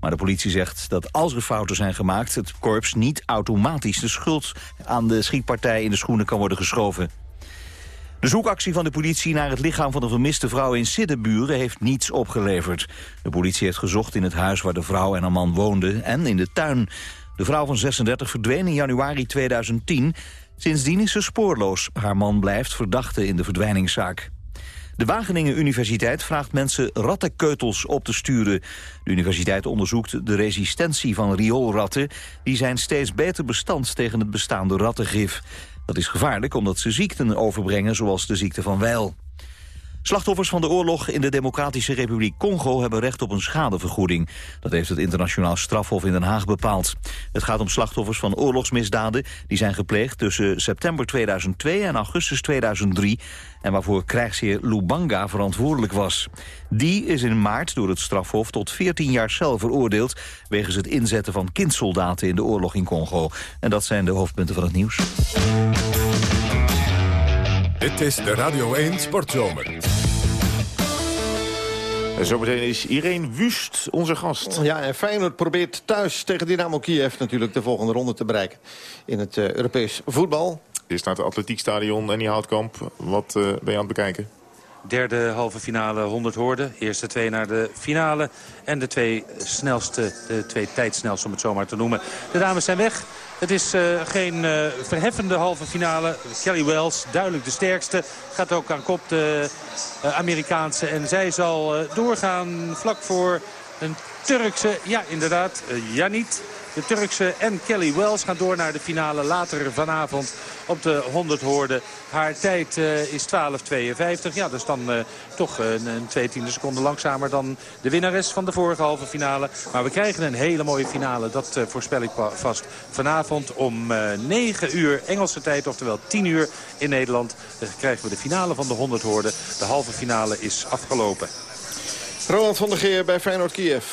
Maar de politie zegt dat als er fouten zijn gemaakt, het korps niet automatisch de schuld aan de schietpartij in de schoenen kan worden geschoven. De zoekactie van de politie naar het lichaam van de vermiste vrouw in Siddeburen heeft niets opgeleverd. De politie heeft gezocht in het huis waar de vrouw en haar man woonden en in de tuin. De vrouw van 36 verdween in januari 2010. Sindsdien is ze spoorloos. Haar man blijft verdachte in de verdwijningszaak. De Wageningen Universiteit vraagt mensen rattenkeutels op te sturen. De universiteit onderzoekt de resistentie van rioolratten. Die zijn steeds beter bestand tegen het bestaande rattengif. Dat is gevaarlijk omdat ze ziekten overbrengen zoals de ziekte van Weil. Slachtoffers van de oorlog in de Democratische Republiek Congo hebben recht op een schadevergoeding. Dat heeft het internationaal strafhof in Den Haag bepaald. Het gaat om slachtoffers van oorlogsmisdaden die zijn gepleegd tussen september 2002 en augustus 2003 en waarvoor krijgsheer Lubanga verantwoordelijk was. Die is in maart door het strafhof tot 14 jaar cel veroordeeld wegens het inzetten van kindsoldaten in de oorlog in Congo. En dat zijn de hoofdpunten van het nieuws. Dit is de Radio 1 Sportzomer. En zometeen is Irene Wust onze gast. Ja, en Feyenoord probeert thuis tegen Dynamo Kiev natuurlijk de volgende ronde te bereiken in het uh, Europees voetbal. Eerst naar het atletiekstadion en die houtkamp. Wat uh, ben je aan het bekijken? Derde halve finale 100 hoorden. Eerste twee naar de finale. En de twee snelste, de twee tijdsnelste om het zo maar te noemen. De dames zijn weg. Het is uh, geen uh, verheffende halve finale. Kelly Wells, duidelijk de sterkste. Gaat ook aan kop de uh, Amerikaanse. En zij zal doorgaan vlak voor een Turkse, ja inderdaad, Janit. De Turkse en Kelly Wells gaan door naar de finale later vanavond op de 100 hoorden. Haar tijd uh, is 12.52. Ja, dat is dan uh, toch een, een twee tiende seconden langzamer dan de winnares van de vorige halve finale. Maar we krijgen een hele mooie finale. Dat voorspel ik vast. Vanavond om 9 uur Engelse tijd, oftewel 10 uur in Nederland. Krijgen we de finale van de 100 hoorden. De halve finale is afgelopen. Roland van der Geer bij Feyenoord Kiev.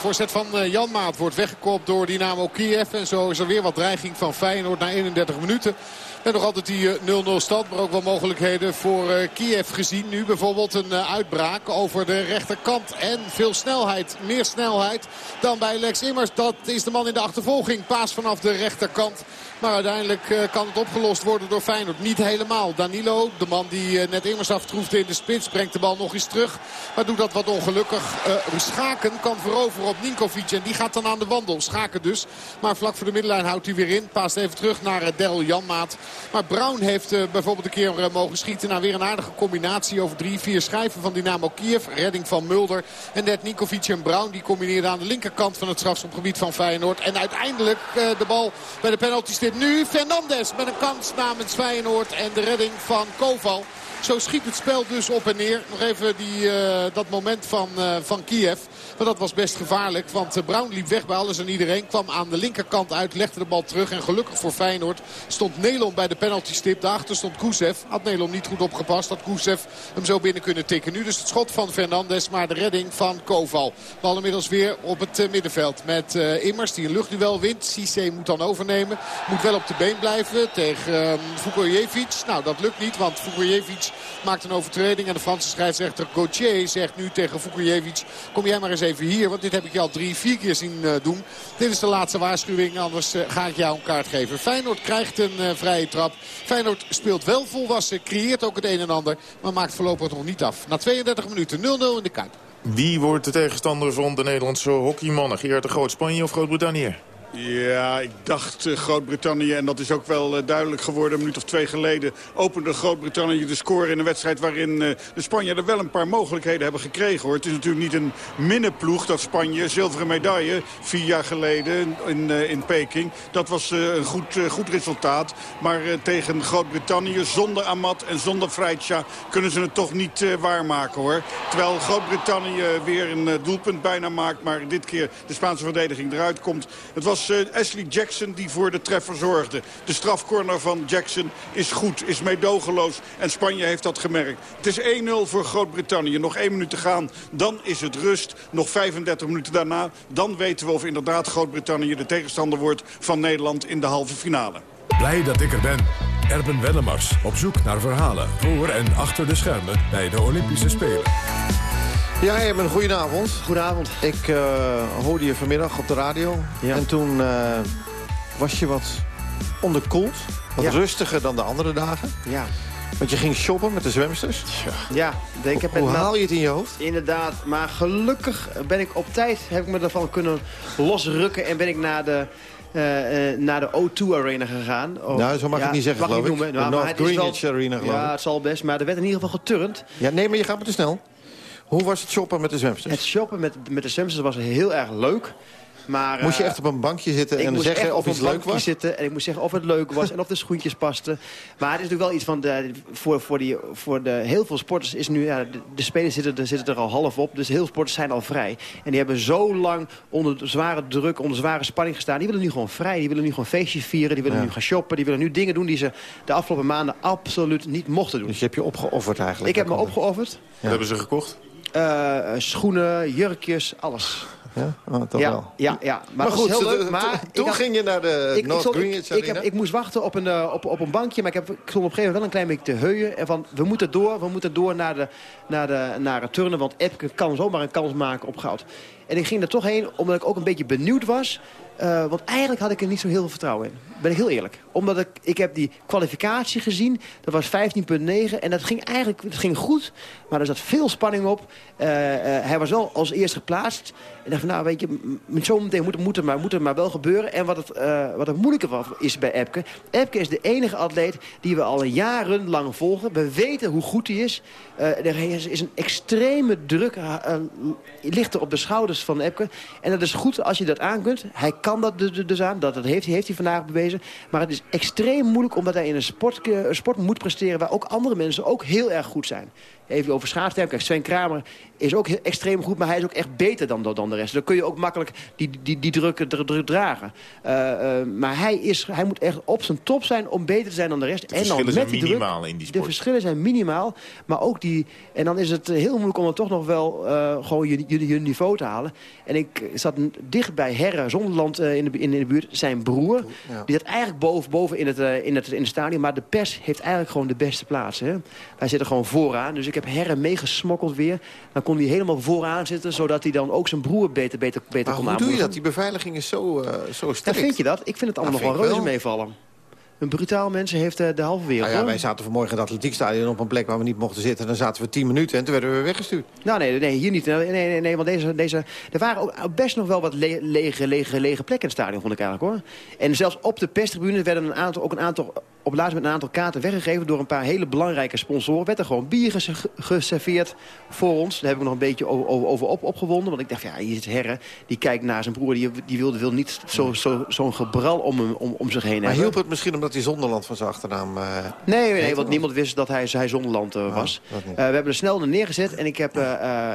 Voorzet van Jan Maat wordt weggekopt door Dynamo Kiev. En zo is er weer wat dreiging van Feyenoord na 31 minuten. En nog altijd die 0-0 stand. Maar ook wel mogelijkheden voor Kiev gezien. Nu bijvoorbeeld een uitbraak over de rechterkant. En veel snelheid. Meer snelheid dan bij Lex Immers. Dat is de man in de achtervolging. Paas vanaf de rechterkant. Maar uiteindelijk kan het opgelost worden door Feyenoord. Niet helemaal. Danilo, de man die net Immers aftroefde in de spits, brengt de bal nog eens terug. Maar doet dat wat ongelukkig. Uh, Schaken kan veroveren op Ninkovic. En die gaat dan aan de wandel. Schaken dus. Maar vlak voor de middenlijn houdt hij weer in. Paast even terug naar Daryl Janmaat. Maar Brown heeft bijvoorbeeld een keer mogen schieten. naar weer een aardige combinatie over drie, vier schijven van Dynamo Kiev. Redding van Mulder. En net Ninkovic en Brown die combineerden aan de linkerkant van het strafschopgebied van Feyenoord. En uiteindelijk de bal bij de penalty nu Fernandes met een kans namens Feyenoord en de redding van Koval. Zo schiet het spel dus op en neer. Nog even die, uh, dat moment van, uh, van Kiev. Maar dat was best gevaarlijk. Want uh, Brown liep weg bij alles en iedereen. Kwam aan de linkerkant uit. Legde de bal terug. En gelukkig voor Feyenoord stond Nelon bij de penaltystip. Daarachter stond Gusev. Had Nelon niet goed opgepast. Had Gusev hem zo binnen kunnen tikken. Nu dus het schot van Fernandes. Maar de redding van Koval. Bal inmiddels weer op het middenveld. Met Immers die een luchtduel wint. Cissé moet dan overnemen. Moet wel op de been blijven tegen Vukojevic. Nou dat lukt niet. Want Vukojevic maakt een overtreding. En de Franse scheidsrechter Gauthier zegt nu tegen Vukojevic... kom jij maar eens even hier, want dit heb ik je al drie, vier keer zien uh, doen. Dit is de laatste waarschuwing, anders uh, ga ik jou een kaart geven. Feyenoord krijgt een uh, vrije trap. Feyenoord speelt wel volwassen, creëert ook het een en ander... maar maakt voorlopig nog niet af. Na 32 minuten 0-0 in de Kuip. Wie wordt de tegenstander van de Nederlandse hockeymannen? Gerard de Groot, Spanje of Groot-Brittannië? Ja, ik dacht uh, Groot-Brittannië, en dat is ook wel uh, duidelijk geworden... een minuut of twee geleden opende Groot-Brittannië de score in een wedstrijd... waarin uh, de Spanjaarden wel een paar mogelijkheden hebben gekregen. hoor. Het is natuurlijk niet een minnenploeg dat Spanje, zilveren medaille... vier jaar geleden in, in Peking. Dat was een goed, goed resultaat. Maar tegen Groot-Brittannië, zonder Amat en zonder Freitja... kunnen ze het toch niet waarmaken, hoor. Terwijl Groot-Brittannië weer een doelpunt bijna maakt... maar dit keer de Spaanse verdediging eruit komt. Het was was eh, Ashley Jackson die voor de treffer zorgde. De strafcorner van Jackson is goed, is meedogenloos. En Spanje heeft dat gemerkt. Het is 1-0 voor Groot-Brittannië. Nog één minuut te gaan, dan is het rust. Nog 35 minuten daarna, dan weten we of inderdaad Groot-Brittannië de tegenstander wordt van Nederland in de halve finale. Blij dat ik er ben. Erben Wennemars op zoek naar verhalen voor en achter de schermen bij de Olympische Spelen. Ja, Herman, goedenavond. Goedenavond. Ik eh, hoorde je vanmiddag op de radio. En toen eh, was je wat onderkoeld. Wat Ja. rustiger dan de andere dagen. Ja. Want je ging shoppen met de zwemsters. Ja, ik heb Hoe haal je het in je hoofd? Inderdaad, maar gelukkig ben ik op tijd, heb ik me daarvan kunnen losrukken en ben ik naar de, eh, eh, naar de O2 Arena gegaan. Of- Nou, zo mag het niet zeggen, mag ik geloof ik. noemen. De Nou, maar North het is wel- Greenwich Arena, geloof Ja, ik. het zal best, maar er werd in ieder geval geturnd. Ja, nee, maar je gaat me te snel. Hoe was het shoppen met de zwemsters? Het shoppen met, met de zwemsters was heel erg leuk. Maar, Moest je eh, echt op een bankje zitten en moest echt zeggen of op een iets leuk bankje was? zitten en ik moest zeggen of het leuk was en of de schoentjes pasten. Maar het is natuurlijk wel iets van de, voor, voor, die, voor de, heel veel sporters is nu ja, de, de spelers zitten, er- zitten er al half op, dus heel veel sporters zijn al vrij. En die hebben zo lang onder de zware druk, onder zware spanning gestaan. Die willen nu gewoon vrij, die willen nu gewoon feestjes vieren, die willen Ja. nu gaan shoppen, die willen nu dingen doen die ze de afgelopen maanden absoluut niet mochten doen. Dus je hebt je opgeofferd eigenlijk. Ik heb me opgeofferd. Wat hebben ze gekocht? Eh, schoenen, jurkjes, alles. Ja, oh, toch ja, wel. Ja, ja, maar, goed, heel toen- leuk. Maar toen- had- ging je naar de ik, North ik, Greenwich ik, heb, ik moest wachten op een, eh, op, op een bankje, maar ik, heb, ik stond op een gegeven moment wel een klein beetje te heuien. En van, we moeten door, we moeten door naar, de, naar, de, naar het turnen, want Epke kan zomaar een kans maken op goud. En ik ging er toch heen, omdat ik ook een beetje benieuwd was. Eh, want eigenlijk had ik er niet zo heel veel vertrouwen in. Ben ik heel eerlijk. Omdat ik, ik heb die kwalificatie gezien. Dat was 15,9. En dat ging eigenlijk dat ging goed. Maar er zat veel spanning op. Eh, eh, hij was wel als eerst geplaatst. En dacht van, nou weet je, zo meteen moet, moet, het maar, moet het maar wel gebeuren. En wat het, eh, wat het moeilijke was, is bij Epke. Epke is de enige atleet die we al jarenlang volgen. We weten hoe goed hij is. Er is, een extreme druk ligt er op de schouders van Epke. En dat is goed als je dat aankunt. Hij kan dat dus- dus aan. Dat, dat heeft, hij- vandaag bewezen. Maar het is extreem moeilijk omdat hij in een sport, een sport moet presteren... waar ook andere mensen ook heel erg goed zijn. Even over schaatsen. Kijk, Sven Kramer is ook extreem goed, maar hij is ook echt beter dan, dan de rest. Dan kun je ook makkelijk die, die, die druk, druk, druk dragen. Eh, eh, maar hij, is, hij moet echt op zijn top zijn om beter te zijn dan de rest. De verschillen met zijn die druk- minimaal in die De sport. verschillen zijn minimaal, maar ook die... En dan is het eh, heel moeilijk om dan toch nog wel eh, gewoon je, je, je niveau te halen. En ik zat dicht bij Herre Zonderland eh, in, de, in, de buurt. Zijn broer, Ja. die zat eigenlijk boven, boven in, het, in, het, in het stadion. Maar de pers heeft eigenlijk gewoon de beste plaats. Hè? Wij zitten gewoon vooraan. Dus ik heb Herre meegesmokkeld weer. Dan kon hij helemaal vooraan zitten, zodat hij dan ook zijn broer beter, beter, beter Maar kon hoe doe je aanmoedigen. dat? Die beveiliging is zo, eh zo Ja, strikt. vind je dat? Ik vind het allemaal Ja, nog wel reuze meevallen. Een brutaal mensen heeft eh, de halve wereld. Nou ja, wij zaten vanmorgen in het atletiekstadion op een plek waar we niet mochten zitten. Dan zaten we tien minuten en toen werden we weggestuurd. Nou, nee, nee, hier niet. Nee, nee, nee, nee, want deze, deze, er waren ook best nog wel wat le- lege, lege, lege plekken in het stadion, vond ik eigenlijk, hoor. En zelfs op de perstribune werden een aantal, ook een aantal, op laatst met een aantal kaarten weggegeven door een paar hele belangrijke sponsoren. Werd er gewoon bier ges- geserveerd voor ons. Daar heb ik nog een beetje over, op, opgewonden. Want ik dacht, ja, hier is Herre, die kijkt naar zijn broer. Die, die wilde, wil niet zo'n zo, gebral om, hem, om, om zich heen Maar hebben. hielp het misschien omdat hij Zonderland van zijn achternaam... eh, Nee, nee, want niemand wist dat hij, hij Zonderland eh, was. dat niet. Eh, we hebben er snel neergezet en ik heb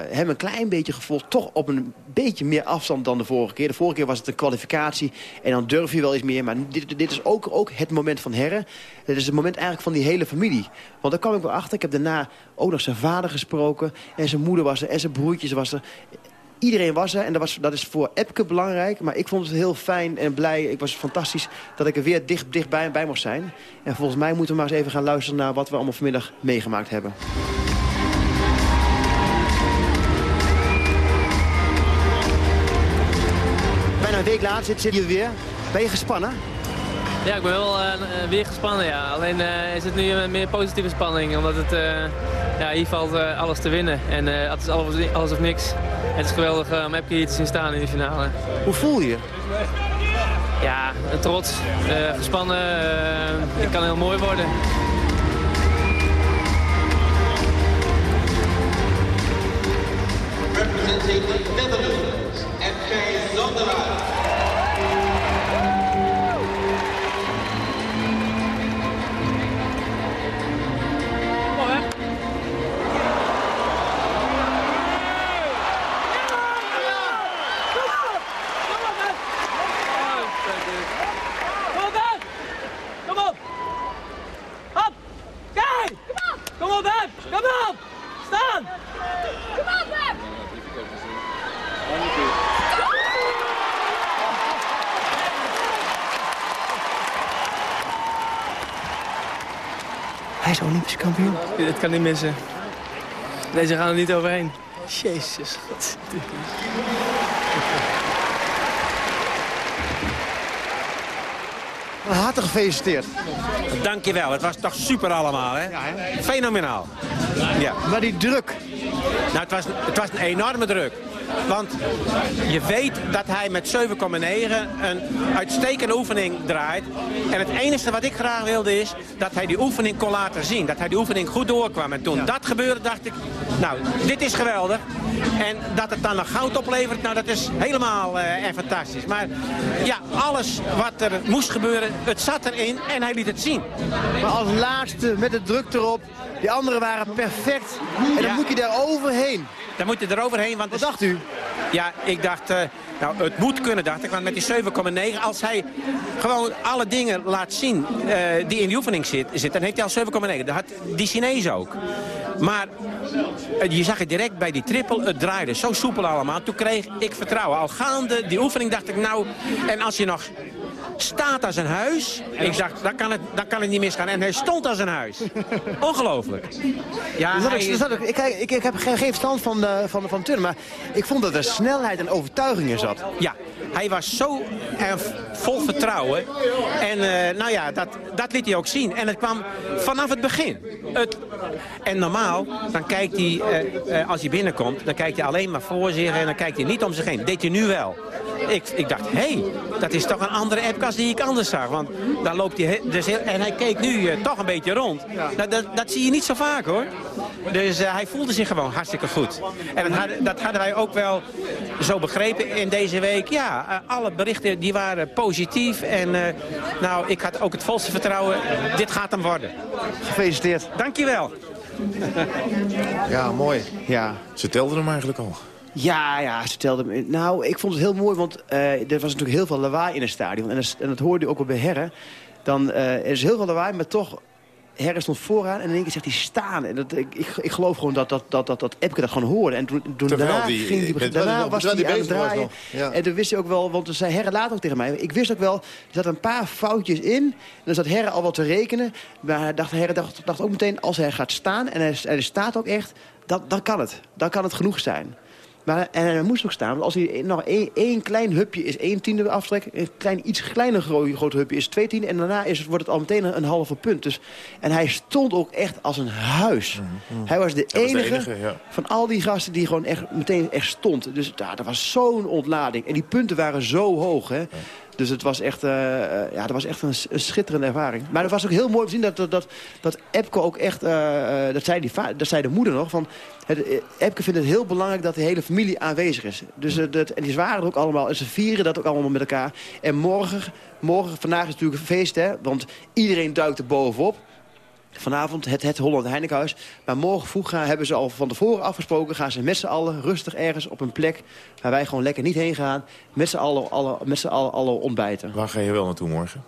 hem een klein beetje gevolgd. Toch op een beetje meer afstand dan de vorige keer. De vorige keer was het een kwalificatie en dan durf je wel eens meer. Maar dit, dit is ook, ook het moment van Herren. Dit is het moment eigenlijk van die hele familie. Want daar kwam ik wel achter. Ik heb daarna ook nog zijn vader gesproken. En zijn moeder was er en zijn broertjes was er. Iedereen was er en dat, was, dat is voor Epke belangrijk. Maar ik vond het heel fijn en blij. Ik was fantastisch dat ik er weer dicht, dichtbij bij mocht zijn. En volgens mij moeten we maar eens even gaan luisteren naar wat we allemaal vanmiddag meegemaakt hebben. Bijna een week later zit, zit je weer. Ben je gespannen? Ja, ik ben wel eh, eh, weer gespannen, ja. Alleen eh, is het nu een meer positieve spanning, omdat het, eh, ja, hier valt eh, alles te winnen. En eh, het is alles, alles of niks. Het is geweldig om Epke hier te zien staan in de finale. Hoe voel je je? Ja, trots, eh, gespannen. eh, het kan heel mooi worden. Representing the Netherlands, FK Zonderland. Kan niet missen. Deze gaan er niet overheen. Jezus. Hartelijk gefeliciteerd. Dankjewel, het was toch super allemaal, hè? Fenomenaal. Ja. Maar die druk? Nou, het was, het was een enorme druk. Want je weet dat hij met 7,9 een uitstekende oefening draait. En het enige wat ik graag wilde is dat hij die oefening kon laten zien. Dat hij die oefening goed doorkwam. En toen dat gebeurde dacht ik, nou, dit is geweldig. En dat het dan nog goud oplevert, nou dat is helemaal eh, en fantastisch. Maar ja, alles wat er moest gebeuren, het zat erin en hij liet het zien. Maar als laatste, met de druk erop, die anderen waren perfect. En dan moet je daar overheen. Dan moet je er overheen. Want Wat dacht u? Ja, ik dacht, eh, nou het moet kunnen, dacht ik. Want met die 7,9, als hij gewoon alle dingen laat zien eh, die in die oefening zit, zit dan heeft hij al 7,9. Dat had die Chinees ook. Maar eh, je zag het direct bij die triple, het draaide zo soepel allemaal. Toen kreeg ik vertrouwen. Al gaande die oefening dacht ik, nou, en als je nog staat als een huis. Ik dacht, dan kan, het, dan kan het niet misgaan. En hij stond als een huis. <laughs> Ongelooflijk. Ja, dat hij dat ik, ik, ik heb geen, geen verstand van, de, van, van turnen, maar ik vond dat er snelheid en overtuiging in zat. Ja, hij was zo eh, vol vertrouwen. En eh, nou ja, dat, dat liet hij ook zien. En het kwam vanaf het begin. Het, en normaal, dan kijkt hij, eh, eh, als hij binnenkomt, dan kijkt hij alleen maar voor zich en dan kijkt hij niet om zich heen. Deed hij nu wel. Ik, ik dacht, hé, hey, dat is toch een andere appkast die ik anders zag. Want daar loopt hij... Dus, heel- en hij keek nu eh, toch een beetje rond. Dat, dat, dat zie je niet zo vaak, hoor. Dus hij voelde zich gewoon hartstikke goed. En dat hadden, dat hadden wij ook wel zo begrepen in deze week. Ja, alle berichten die waren positief. En nou, ik had ook het volste vertrouwen. Dit gaat hem worden. Gefeliciteerd. Dankjewel. <laughs> Ja, mooi. Ja. Ze telden hem eigenlijk al. Ja, ja, ze telde me. Nou, ik vond het heel mooi, want eh, er was natuurlijk heel veel lawaai in het stadion. En dat, en dat hoorde je ook wel bij Herren. Dan, eh, er is heel veel lawaai, maar toch... Herren stond vooraan en in één keer zegt hij staan. En dat, ik, ik, ik geloof gewoon dat, dat, dat, dat, dat Epke dat gewoon hoorde. En toen, toen daarna, die- ging die, daarna was hij die aan het draaien. nog, ja. En toen wist hij ook wel, want toen zei Herren later ook tegen mij... ik wist ook wel, er zaten een paar foutjes in. En dan zat Herren al wat te rekenen. Maar hij dacht, Herren dacht, dacht ook meteen, als hij gaat staan... en hij, hij staat ook echt, dan, dan kan het. Dan kan het genoeg zijn. Maar, en hij moest ook staan, want als hij nog één, één klein hupje is één tiende aftrek... een klein, iets kleiner gro groot hupje is twee tiende... en daarna is wordt het al meteen een, halve punt. Dus, en hij stond ook echt als een huis. Hij was de Hij was de enige, ja. van al die gasten die gewoon echt meteen echt stond. Dus ja, dat was zo'n ontlading. En die punten waren zo hoog, hè. Dus het was echt, eh, eh, ja, dat was echt een, schitterende ervaring. Maar het was ook heel mooi om te zien dat, dat, dat, dat Epke ook echt... eh, dat, zei die dat zei de moeder nog, van... Het, Epke vindt het heel belangrijk dat de hele familie aanwezig is. Dus, eh, dat, en die waren er ook allemaal. En ze vieren dat ook allemaal met elkaar. En morgen, morgen vandaag is natuurlijk een feest, hè. Want iedereen duikt er bovenop. Vanavond het, het Holland Heinekenhuis. Maar morgen vroeg gaan, hebben ze al van tevoren afgesproken... gaan ze met z'n allen rustig ergens op een plek... waar wij gewoon lekker niet heen gaan... met z'n allen, alle, met allen, allen ontbijten. Waar ga je wel naartoe morgen?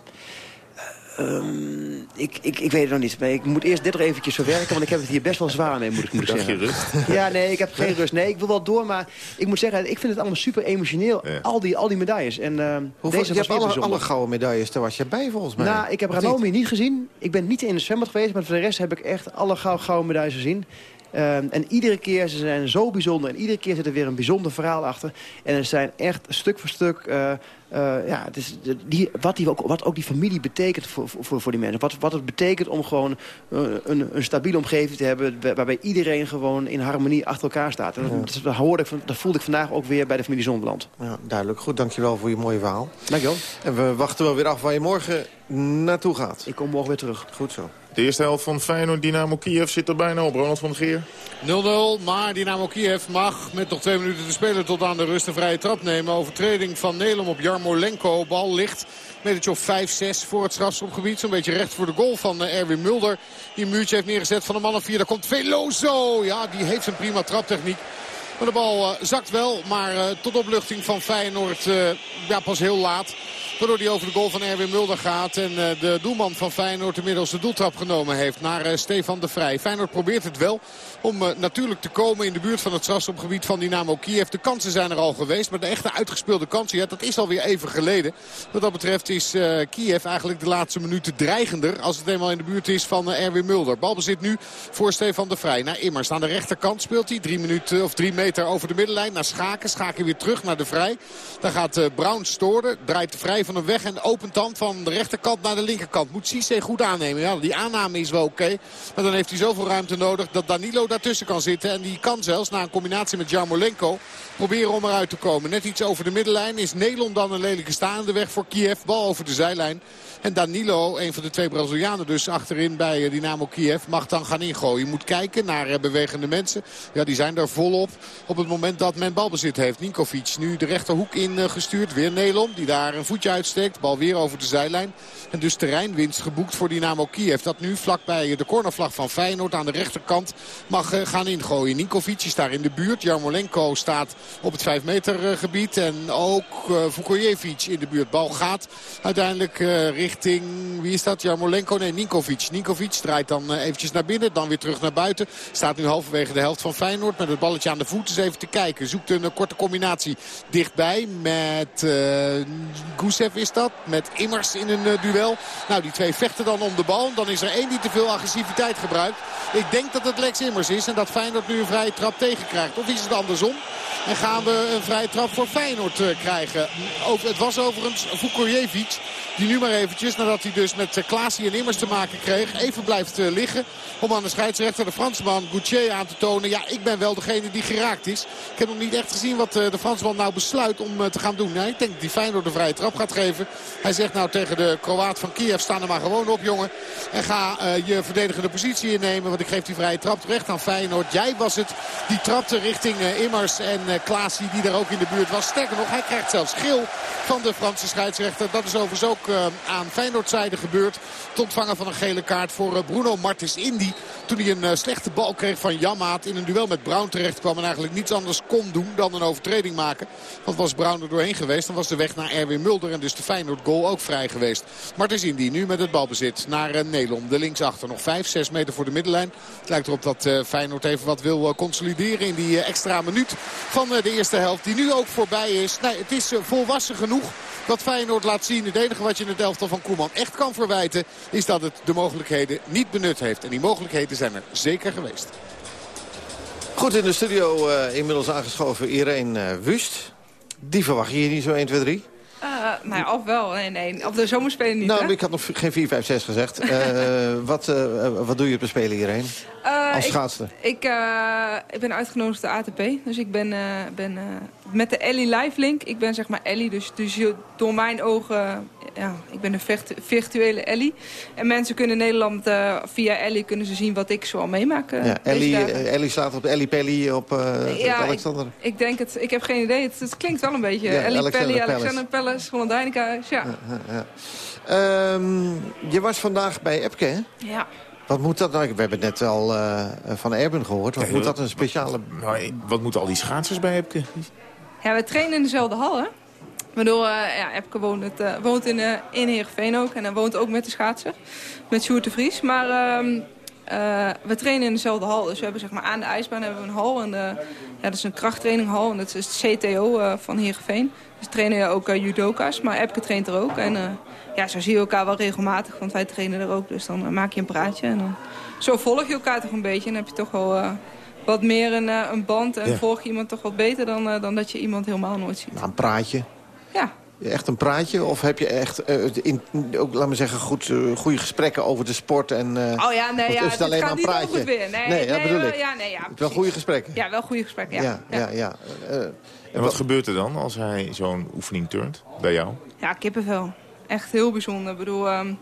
Ehm, ik, ik, ik weet het nog niet. Maar ik moet eerst dit er eventjes verwerken... want ik heb het hier best wel zwaar mee, moet ik, <laughs> moet ik Dag je zeggen. rust. Ja, nee, ik heb geen rust. Nee, ik wil wel door, maar ik moet zeggen... ik vind het allemaal super emotioneel, al, die, al die medailles. En, ehm, Hoeveel, deze je was hebt alle, alle gouden medailles, daar was je bij volgens mij. Nou, ik heb Ranomi niet? gezien. Ik ben niet in de zwembad geweest, maar voor de rest heb ik echt alle gou- gouden medailles gezien. Ehm, en iedere keer, ze zijn zo bijzonder. En iedere keer zit er weer een bijzonder verhaal achter. En er zijn echt stuk voor stuk... eh, eh, ja, het is die, wat, die ook, wat ook die familie betekent voor, voor, voor die mensen. Wat, wat het betekent om gewoon eh, een, een stabiele omgeving te hebben... waar- waarbij iedereen gewoon in harmonie achter elkaar staat. En dat, dat, hoorde ik, dat voelde ik vandaag ook weer bij de familie Zonderland. Ja, duidelijk. Goed, dankjewel voor je mooie verhaal. Dankjewel. En we wachten wel weer af waar je morgen naartoe gaat. Ik kom morgen weer terug. Goed zo. De eerste helft van Feyenoord Dynamo Kiev zit er bijna op. Ronald van Geer. 0-0, maar Dynamo Kiev mag met nog twee minuten te spelen tot aan de rust een vrije trap nemen. Overtreding van Nelom op Jarmolenko. Bal ligt metertje of 5-6 voor het strafschopgebied. Zo'n beetje recht voor de goal van eh, Erwin Mulder. Die een muurtje heeft neergezet van de man of vier. Daar komt Veloso. Ja, die heeft een prima traptechniek. Maar de bal eh, zakt wel, maar eh, tot opluchting van Feyenoord eh, ja, pas heel laat. Waardoor hij over de goal van Erwin Mulder gaat. En eh, de doelman van Feyenoord inmiddels de doeltrap genomen heeft naar eh, Stefan de Vrij. Feyenoord probeert het wel om eh, natuurlijk te komen in de buurt van het strafschopgebied van Dynamo Kiev. De kansen zijn er al geweest, maar de echte uitgespeelde kansen, ja, dat is alweer even geleden. Wat dat betreft is Kiev eigenlijk de laatste minuten dreigender als het eenmaal in de buurt is van Erwin Mulder. Balbezit nu voor Stefan de Vrij. Naar Immers aan de rechterkant speelt hij. Drie, minuten, of drie meter over de middenlijn naar Schaken. Schaken weer terug naar de Vrij. Daar gaat Brown storen. Draait de Vrij van hem weg en opent dan van de rechterkant naar de linkerkant. Moet Cisse goed aannemen. Ja, die aanname is wel oké. Maar dan heeft hij zoveel ruimte nodig dat Danilo daartussen kan zitten. En die kan zelfs na een combinatie met Jarmolenko proberen om eruit te komen. Net iets over de middenlijn is Nelon dan een lelijke staande weg voor Kiev. Bal over de zijlijn. En Danilo, een van de twee Brazilianen dus achterin bij Dynamo Kiev, mag dan gaan ingooien. Je moet kijken naar bewegende mensen. Ja, die zijn er volop op het moment dat men balbezit heeft. Ninkovic nu de rechterhoek ingestuurd. Weer Nelon die daar een voetje uitsteekt. Bal weer over de zijlijn. En dus terreinwinst geboekt voor Dynamo Kiev. Dat nu vlakbij de cornervlag van Feyenoord aan de rechterkant mag gaan ingooien. Ninkovic is daar in de buurt. Jarmolenko staat op het 5 meter gebied. En ook uh, Vukojevic in de buurt. Bal gaat uiteindelijk uh, richting, wie is dat? Jarmolenko? Nee, Ninkovic. Ninkovic draait dan uh, eventjes naar binnen. Dan weer terug naar buiten. Staat nu halverwege de helft van Feyenoord. Met het balletje aan de voet. Eens even te kijken. Zoekt een korte combinatie dichtbij. Met Gusev is dat. Met Immers in een duel. Nou, die twee vechten dan om de bal. Dan is er één die te veel agressiviteit gebruikt. Ik denk dat het Lex Immers is. En dat Feyenoord nu een vrije trap tegenkrijgt. Of is het andersom? En gaan we een vrije trap voor Feyenoord uh, krijgen. Over, het was overigens Vukojevic. Die nu maar eventjes, nadat hij dus met Klaasie en Immers te maken kreeg... even blijft uh, liggen om aan de scheidsrechter, de Fransman Gauthier, aan te tonen... ja, ik ben wel degene die geraakt is. Ik heb nog niet echt gezien wat uh, de Fransman nou besluit om te gaan doen. Nee, ik denk dat die Feyenoord de vrije trap gaat geven. Hij zegt nou tegen de Kroaat van Kiev, sta er maar gewoon op, jongen. En ga je verdedigende positie innemen, want ik geef die vrije trap terecht aan Feyenoord. Jij was het die trapte richting Immers en Klaasie die daar ook in de buurt was. Sterker nog, hij krijgt zelfs geel van de Franse scheidsrechter. Dat is overigens ook uh, aan Feyenoordzijde gebeurd. Het ontvangen van een gele kaart voor uh, Bruno Martins Indy. Toen hij een uh, slechte bal kreeg van Jammaat. In een duel met Brown terecht kwam en eigenlijk niets anders kon doen dan een overtreding maken. Want was Brown er doorheen geweest. Dan was de weg naar Erwin Mulder en dus de Feyenoord goal ook vrij geweest. Martins Indy nu met het balbezit naar Nelom. De linksachter nog 5, 6 meter voor de middenlijn. Het lijkt erop dat Feyenoord even wat wil consolideren in die extra minuut van de eerste helft. Die nu ook voorbij is. Nee, het is volwassen genoeg wat Feyenoord laat zien. Het enige wat je in het elftal van Koeman echt kan verwijten... is dat het de mogelijkheden niet benut heeft. En die mogelijkheden zijn er zeker geweest. Goed, in de studio uh, inmiddels aangeschoven Irene uh, Wust. Die verwacht je hier niet zo 1, 2, 3? Uh, nou ja, of wel. Nee, nee. Op de zomerspelen niet, Nou, hè? ik had nog geen 4, 5, 6 gezegd. uh, <laughs> wat, uh, wat doe je op de Spelen hierheen? Als schaatster? Ik, ik, ik ben uitgenodigd door ATP. Dus ik ben, ben met de Ellie Live Link. Ik ben zeg maar Ellie, dus, dus door mijn ogen... Ja, ik ben een virtuele Ellie. En mensen kunnen in Nederland via Ellie kunnen ze zien wat ik zo al meemaak. ja, Ellie, Ellie staat op Ellie Pelly op ja, Alexander. Ik, ik, denk het. Ik heb geen idee. Het, het klinkt wel een beetje. Ja, Ellie Alexander Pelly, Alexander Palace, Holland Heinekenhuis. Ja. ja, ja. Um, je was vandaag bij Epke, hè? Ja. Wat moet dat nou? We hebben het net al uh, van Erben gehoord. Wat ja, moet dat een speciale... Nou, wat moeten al die schaatsers bij Epke? Ja, we trainen in dezelfde hal? Waardoor, uh, ja, Epke woont, het, uh, woont in, uh, in ook. En hij woont ook met de schaatser. Met Sjoerd de Vries. Maar uh, we trainen in dezelfde hal. Dus we hebben zeg maar aan de ijsbaan hebben we een hal. En ja, dat is een krachttraininghal. En dat is het CTO van Heerenveen. Dus trainen ja ook judoka's. Maar Epke traint er ook. En ja, zo zie je elkaar wel regelmatig. Want wij trainen er ook. Dus dan maak je een praatje. En zo volg je elkaar toch een beetje. En dan heb je toch wel wat meer een, een band. En ja. volg je iemand toch wat beter dan, dan dat je iemand helemaal nooit ziet. Nou, een praatje. Ja. Echt een praatje? Of heb je echt, uh, in, ook, laat me zeggen, goed, uh, goede gesprekken over de sport? En, uh, oh ja, nee, ja, is het alleen maar een praatje? Nee, nee, nee, dat bedoel ik. Ja, nee, ja, wel goede gesprekken? Ja, wel goede gesprekken, ja. ja, ja, ja. en wat gebeurt er dan als hij zo'n oefening turnt bij jou? Ja, kippenvel. Echt heel bijzonder. Ik bedoel, um,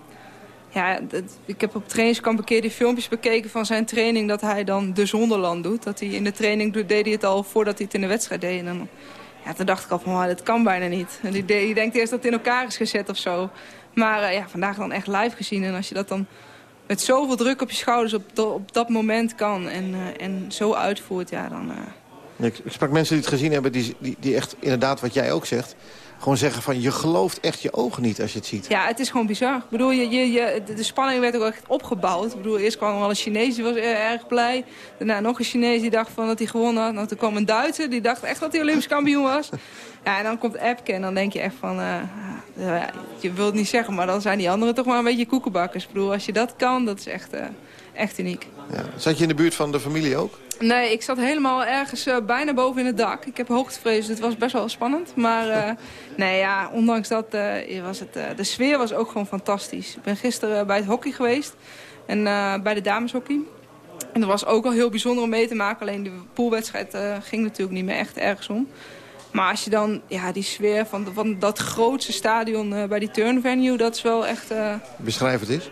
ja, dat, ik heb op trainingskamp een keer die filmpjes bekeken van zijn training... dat hij dan de zonderland doet. Dat hij in de training doet, deed hij het al voordat hij het in de wedstrijd deed. En dan, ja, toen dacht ik al van, oh, dat kan bijna niet. En die, denkt eerst dat het in elkaar is gezet of zo. Maar uh, ja, vandaag dan echt live gezien. En als je dat dan met zoveel druk op je schouders op, op dat moment kan en, uh, en zo uitvoert, ja, dan... Uh... Ik, ik sprak mensen die het gezien hebben, die, die, die echt inderdaad wat jij ook zegt gewoon zeggen van je gelooft echt je ogen niet als je het ziet. Ja, het is gewoon bizar. Ik bedoel, je, je, je, de, de spanning werd ook echt opgebouwd. Ik bedoel, eerst kwam er wel een Chinees, die was er- erg blij. Daarna nog een Chinees die dacht van dat hij gewonnen had. Nou, toen kwam een Duitser, die dacht echt dat hij Olympisch kampioen was. Ja, en dan komt Epke en dan denk je echt van... eh, je wilt het niet zeggen, maar dan zijn die anderen toch maar een beetje koekenbakkers. Ik bedoel, als je dat kan, dat is echt, eh, echt uniek. Ja. Zat je in de buurt van de familie ook? Nee, ik zat helemaal ergens eh, bijna boven in het dak. Ik heb hoogtevrees, dus het was best wel spannend. Maar eh, <laughs> nee, ja, ondanks dat eh, was het, de sfeer was ook gewoon fantastisch. Ik ben gisteren bij het hockey geweest en bij de dameshockey. En dat was ook al heel bijzonder om mee te maken. Alleen de poolwedstrijd ging natuurlijk niet meer echt ergens om. Maar als je dan ja, die sfeer van, van dat grootste stadion bij die turnvenue... dat is wel echt... Beschrijf het eens.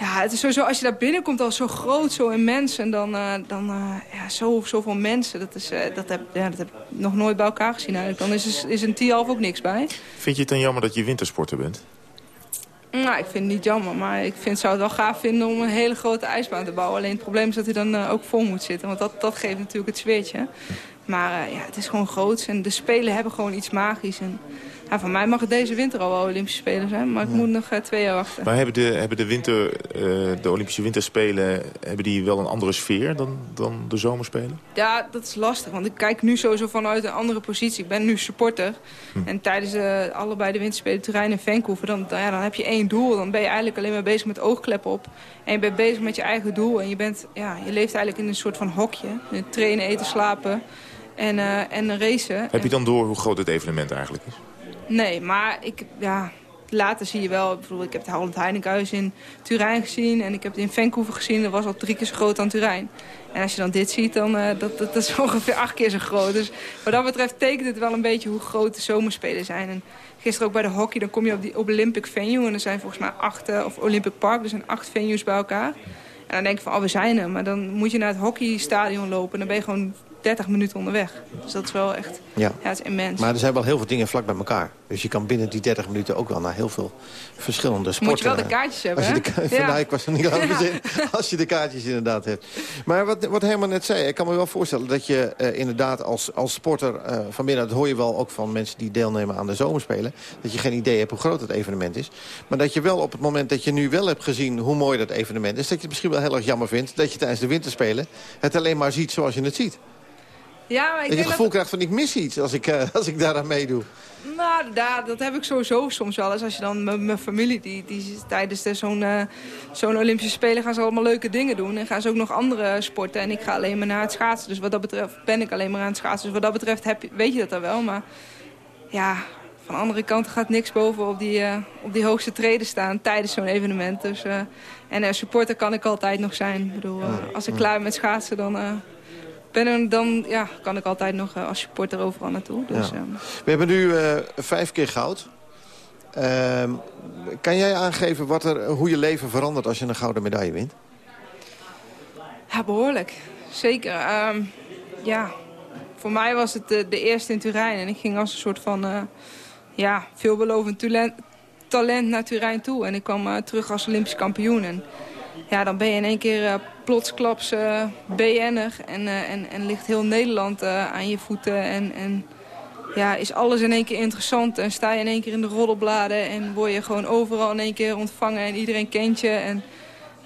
Ja, het is sowieso, als je daar binnenkomt al zo groot, zo immens. En dan, eh, dan eh, ja, zo, zoveel mensen. Dat, is, eh, dat, heb, ja, dat heb ik nog nooit bij elkaar gezien eigenlijk. Dan is, is een T-half ook niks bij. Vind je het dan jammer dat je wintersporter bent? Nou, ik vind het niet jammer. Maar ik vind, zou het wel gaaf vinden om een hele grote ijsbaan te bouwen. Alleen het probleem is dat hij dan ook vol moet zitten. Want dat, dat geeft natuurlijk het zweertje. Maar ja, het is gewoon groots. En de Spelen hebben gewoon iets magisch. En, ja, van mij mag het deze winter al wel Olympische Spelen zijn. Maar ik moet nog eh, twee jaar wachten. Maar hebben de, hebben de, winter, eh, de Olympische Winterspelen hebben die wel een andere sfeer dan, dan de zomerspelen? Ja, dat is lastig. Want ik kijk nu sowieso vanuit een andere positie. Ik ben nu supporter. En tijdens eh, allebei de winterspelen Turijn en Vancouver... Dan, dan, ja, dan heb je één doel. Dan ben je eigenlijk alleen maar bezig met oogkleppen op. En je bent bezig met je eigen doel. En je, bent, ja, je leeft eigenlijk in een soort van hokje. Trainen, eten, slapen en, en racen. Heb je dan door hoe groot het evenement eigenlijk is? Nee, maar ik, ja, later zie je wel... Bedoel, ik heb het Holland Heinekenhuis in Turijn gezien... en ik heb het in Vancouver gezien. Dat was al drie keer zo groot dan Turijn. En als je dan dit ziet, dan uh, dat, dat, is <laughs> ongeveer acht keer zo groot. Dus wat dat betreft tekent het wel een beetje hoe groot de zomerspelen zijn. En gisteren ook bij de hockey, dan kom je op die Olympic venue... en er zijn volgens mij acht, uh, of Olympic Park, er zijn acht venues bij elkaar. En dan denk je van, oh, we zijn er. Maar dan moet je naar het hockeystadion lopen... en dan ben je gewoon 30 minuten onderweg. Dus dat is wel echt, Ja. ja, het is immens. Maar er zijn wel heel veel dingen vlak bij elkaar. Dus je kan binnen die 30 minuten ook wel naar heel veel verschillende sporten. Moet je wel de kaartjes hebben, Als je de, hè? ka- <laughs> Ja. nou, ik was er niet aan Ja. bezinnen. <laughs> Als je de kaartjes inderdaad hebt. Maar wat, wat Herman net zei, ik kan me wel voorstellen dat je eh, inderdaad als, als sporter eh, van binnen... dat hoor je wel ook van mensen die deelnemen aan de zomerspelen... dat je geen idee hebt hoe groot het evenement is. Maar dat je wel op het moment dat je nu wel hebt gezien hoe mooi dat evenement is... dat je het misschien wel heel erg jammer vindt dat je tijdens de winterspelen... het alleen maar ziet zoals je het ziet. Ja, maar ik dat je het dat- gevoel krijgt van ik mis iets als ik, eh, <laughs> als ik daaraan meedoe. Nou, daar, dat heb ik sowieso soms wel eens. Als je dan met mijn familie, die, die tijdens zo'n eh, zo'n Olympische Spelen gaan ze allemaal leuke dingen doen. En gaan ze ook nog andere sporten. En ik ga alleen maar naar het schaatsen. Dus wat dat betreft ben ik alleen maar aan het schaatsen. Dus wat dat betreft heb, weet je dat dan wel. Maar ja, van de andere kant gaat niks boven op die, eh, op die hoogste treden staan tijdens zo'n evenement. Dus, en supporter kan ik altijd nog zijn. Ik bedoel, als ik klaar ben met schaatsen, dan... eh, ben er, dan ja, kan ik altijd nog eh, als supporter overal naartoe. Dus, Ja. ehm, We hebben nu eh, vijf keer goud. Ehm, kan jij aangeven wat er, hoe je leven verandert als je een gouden medaille wint? Ja, behoorlijk. Zeker. Ehm, ja, voor mij was het de, de eerste in Turijn. En ik ging als een soort van uh, ja, veelbelovend talent, talent naar Turijn toe. En ik kwam uh, terug als Olympisch kampioen. En ja, dan ben je in één keer uh, plotsklaps uh, BN'er. En, uh, en, en ligt heel Nederland aan je voeten. En, en ja, is alles in één keer interessant. En sta je in één keer in de roddelbladen. En word je gewoon overal in één keer ontvangen. En iedereen kent je. En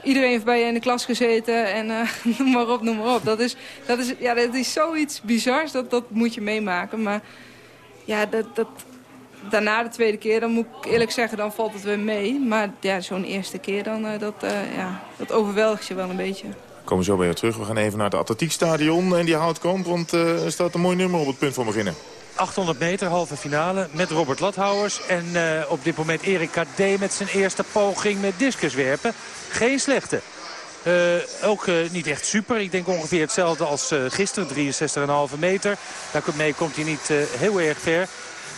iedereen heeft bij je in de klas gezeten. En uh, <laughs> noem maar op, noem maar op. Dat is, dat is, ja, dat is zoiets bizars. Dat, dat moet je meemaken. Maar ja, dat... dat daarna de tweede keer, dan moet ik eerlijk zeggen, dan valt het weer mee. Maar ja, zo'n eerste keer, dan, uh, dat, uh, ja, dat overweldigt je wel een beetje. We komen zo bij je terug. We gaan even naar het atletiekstadion en die houdt komt. Want uh, er staat een mooi nummer op het punt van beginnen. 800 meter, halve finale met Robert Lathouwers. En uh, op dit moment Erik Kadé met zijn eerste poging met discuswerpen. Geen slechte. Uh, ook uh, niet echt super. Ik denk ongeveer hetzelfde als uh, gisteren. 63,5 meter. Daarmee komt hij niet heel erg ver.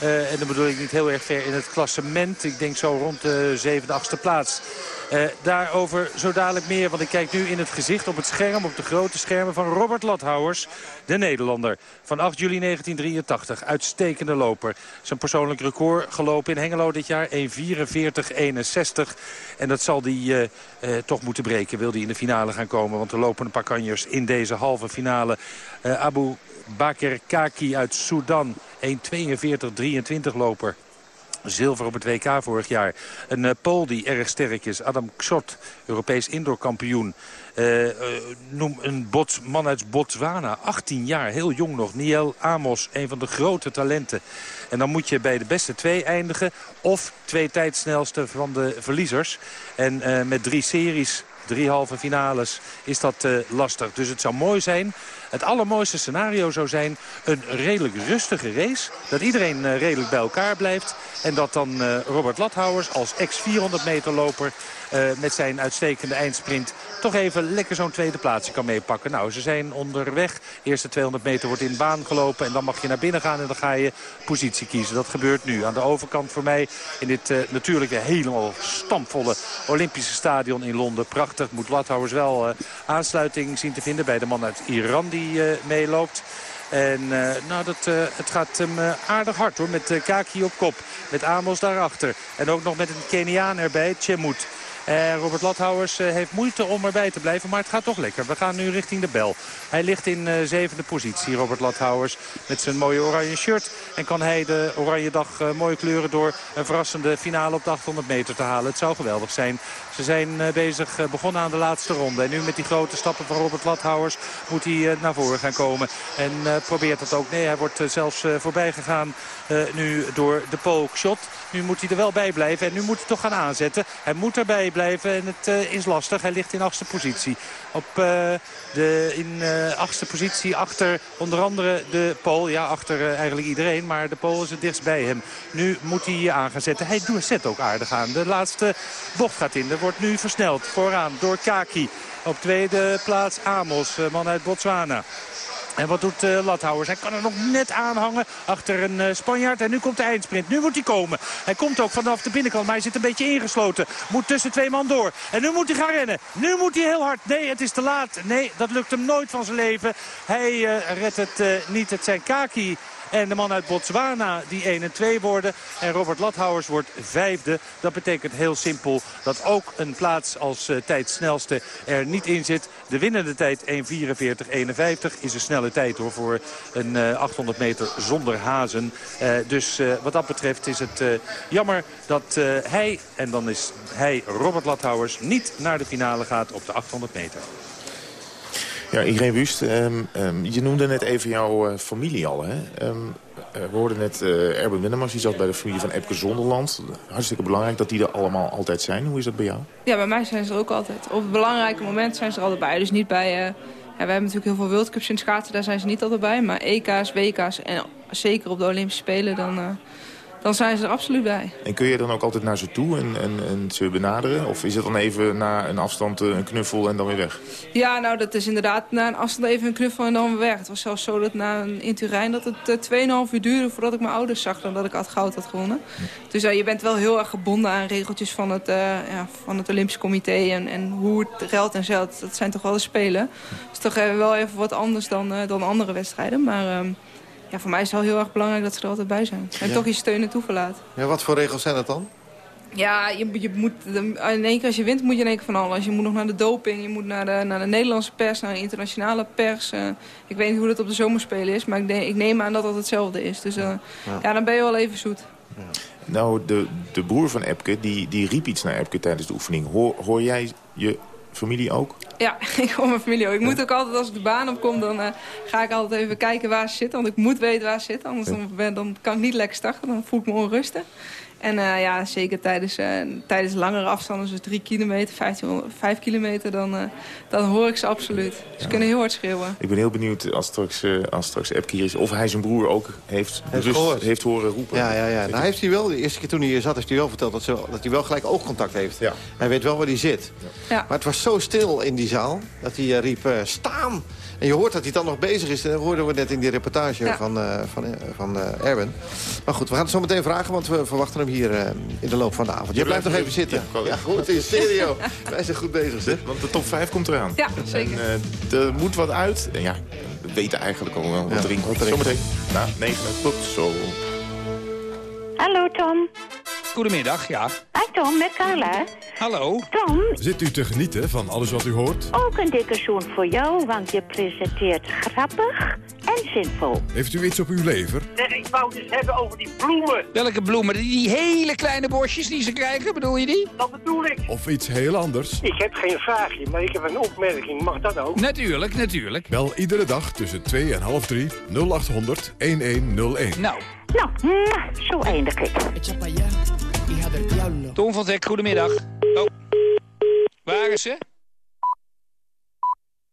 Uh, en dan bedoel ik niet heel erg ver in het klassement. Ik denk zo rond de zevende, achtste plaats. Uh, daarover zo dadelijk meer, want ik kijk nu in het gezicht op het scherm... op de grote schermen van Robert Lathouwers, de Nederlander. Van 8 juli 1983, uitstekende loper. Zijn persoonlijk record gelopen in Hengelo dit jaar, 1.44.61. En dat zal hij uh, toch moeten breken, wil hij in de finale gaan komen. Want er lopen een paar kanjers in deze halve finale. Abu Bakr Kaki uit Sudan 1.44.62. 1.42-23 loper. Zilver op het WK vorig jaar. Een uh, Pool die erg sterk is. Adam Ksot, Europees indoorkampioen. Uh, uh, noem een bots, man uit Botswana, 18 jaar, heel jong nog. Niel Amos, een van de grote talenten. En dan moet je bij de beste twee eindigen. Of twee tijdsnelste van de verliezers. En met drie series drie halve finales is dat uh, lastig. Dus het zou mooi zijn. Het allermooiste scenario zou zijn een redelijk rustige race. Dat iedereen uh, redelijk bij elkaar blijft. En dat dan uh, Robert Lathouwers als ex-400 meter loper... met zijn uitstekende eindsprint toch even lekker zo'n tweede plaatsje kan meepakken. Nou, ze zijn onderweg. De eerste 200 meter wordt in baan gelopen. En dan mag je naar binnen gaan en dan ga je positie kiezen. Dat gebeurt nu. Aan de overkant voor mij in dit uh, natuurlijk helemaal stampvolle Olympische stadion in Londen. Prachtig. Moet Lathouwers wel uh, aansluiting zien te vinden bij de man uit Iran die uh, meeloopt. En nou, dat, het gaat hem aardig hard hoor. Met Kaki op kop. Met Amos daarachter. En ook nog met een Keniaan erbij, Chemut. Uh, Robert Lathouwers uh, heeft moeite om erbij te blijven, maar het gaat toch lekker. We gaan nu richting de bel. Hij ligt in uh, zevende positie, Robert Lathouwers, met zijn mooie oranje shirt. En kan hij de oranje dag mooie kleuren door een verrassende finale op de 800 meter te halen. Het zou geweldig zijn. Ze zijn bezig begonnen aan de laatste ronde. En nu met die grote stappen van Robert Lathouwers moet hij naar voren gaan komen. En probeert het ook. Nee, hij wordt zelfs voorbij gegaan nu door de Polk-shot. Nu moet hij er wel bij blijven en nu moet hij toch gaan aanzetten. Hij moet erbij blijven en het is lastig. Hij ligt in achtste positie. Op de in achtste positie achter onder andere de Pool. Ja, achter eigenlijk iedereen, maar de Pool is het dichtst bij hem. Nu moet hij aan gaan zetten. Hij zet ook aardig aan. De laatste bocht gaat in. Er wordt nu versneld vooraan door Kaki. Op tweede plaats Amos, man uit Botswana. En wat doet uh, Lathouwers? Hij kan er nog net aanhangen achter een uh, Spanjaard. En nu komt de eindsprint. Nu moet hij komen. Hij komt ook vanaf de binnenkant, maar hij zit een beetje ingesloten. Moet tussen twee man door. En nu moet hij gaan rennen. Nu moet hij heel hard. Nee, het is te laat. Nee, dat lukt hem nooit van zijn leven. Hij uh, redt het niet. Het zijn Kaki en de man uit Botswana die 1 en 2 worden. En Robert Lathouwers wordt vijfde. Dat betekent heel simpel dat ook een plaats als uh, tijdsnelste er niet in zit. De winnende tijd 1.44.51 is een snelle tijd hoor voor een uh, 800 meter zonder hazen. Uh, dus wat dat betreft is het jammer dat hij, en dan is hij Robert Lathouwers, niet naar de finale gaat op de 800 meter. Ja, Irene Wust, um, um, je noemde net even jouw uh, familie al. Hè? Um, uh, we hoorden net uh, Erben Wennemars, die zat bij de familie van Epke Zonderland. Hartstikke belangrijk dat die er allemaal altijd zijn. Hoe is dat bij jou? Ja, bij mij zijn ze er ook altijd. Op belangrijke moment zijn ze er altijd bij. Dus niet bij... ja, we hebben natuurlijk heel veel World Cups in schaatsen, daar zijn ze niet altijd bij. Maar EK's, WK's en zeker op de Olympische Spelen, dan dan zijn ze er absoluut bij. En kun je dan ook altijd naar ze toe en, en, en ze benaderen? Of is het dan even na een afstand een knuffel en dan weer weg? Ja, nou dat is inderdaad na een afstand even een knuffel en dan weer weg. Het was zelfs zo dat na een in Turijn dat het uh, 2,5 uur duurde voordat ik mijn ouders zag dan dat ik had goud had gewonnen. Hm. Dus uh, je bent wel heel erg gebonden aan regeltjes van het, uh, ja, van het Olympisch Comité en, en hoe het geldt en zelt. Dat zijn toch wel de spelen. Dus toch wel even wat anders dan, dan andere wedstrijden. Maar ja, voor mij is het wel heel erg belangrijk dat ze er altijd bij zijn. En ja. toch je steun en toeverlaat. Ja, wat voor regels zijn dat dan? Ja, je, je moet, in één keer als je wint moet je in één keer van alles. Je moet nog naar de doping, je moet naar de, naar de Nederlandse pers, naar de internationale pers. Uh, ik weet niet hoe dat op de zomerspelen is, maar ik, denk, ik neem aan dat dat hetzelfde is. Dus uh, ja. ja. dan ben je wel even zoet. Ja. Nou, de, de broer van Epke, die, die riep iets naar Epke tijdens de oefening. Hoor, hoor jij je familie ook? Ja, <laughs> ik hoor mijn familie ook. Ik moet ook altijd, als ik de baan opkom, dan uh, ga ik altijd even kijken waar ze zitten. Want ik moet weten waar ze zitten, anders dan, ben, dan kan ik niet lekker starten. Dan voel ik me onrustig. En uh, ja, zeker tijdens, uh, tijdens langere afstanden, dus 3 kilometer, 15, 5 kilometer, dan, uh, dan hoor ik ze absoluut. Ze ja. kunnen heel hard schreeuwen. Ik ben heel benieuwd als straks, als straks Epke hier is, of hij zijn broer ook heeft, heeft, rust, heeft horen roepen. Ja, ja, ja. Nou, heeft hij wel, de eerste keer toen hij hier zat, heeft hij wel verteld dat, ze, dat hij wel gelijk oogcontact heeft. Ja. Hij weet wel waar hij zit. Ja. Maar het was zo stil in die zaal, dat hij riep, staan! En je hoort dat hij dan nog bezig is. Dat hoorden we net in die reportage ja. van, uh, van, uh, van uh, Erwin. Maar goed, we gaan het zo meteen vragen, want we verwachten hem hier in de loop van de avond. Je, je blijft nog even zitten. Ja, ja goed, in stereo. <laughs> Wij zijn goed bezig, zeg. Want de top 5 komt eraan. Ja, zeker. En, er moet wat uit. En ja, we weten eigenlijk al wel wat erin komt. Zometeen na 9 tot zo. Hallo Tom. Goedemiddag, ja. Hi Tom, met Carla. Hallo. Tom. Zit u te genieten van alles wat u hoort? Ook een dikke zoen voor jou, want je presenteert grappig en zinvol. Heeft u iets op uw lever? Zeg, ik wou het eens hebben over die bloemen. Welke bloemen? Die, hele kleine bosjes die ze krijgen, bedoel je die? Dat bedoel ik. Of iets heel anders? Ik heb geen vraagje, maar ik heb een opmerking. Mag dat ook? Natuurlijk, natuurlijk. Bel iedere dag tussen 2 en half 3 0800 1101. Nou. Nou, zo eindig ik. Tom van Dek, goedemiddag. Oh. Waar is ze?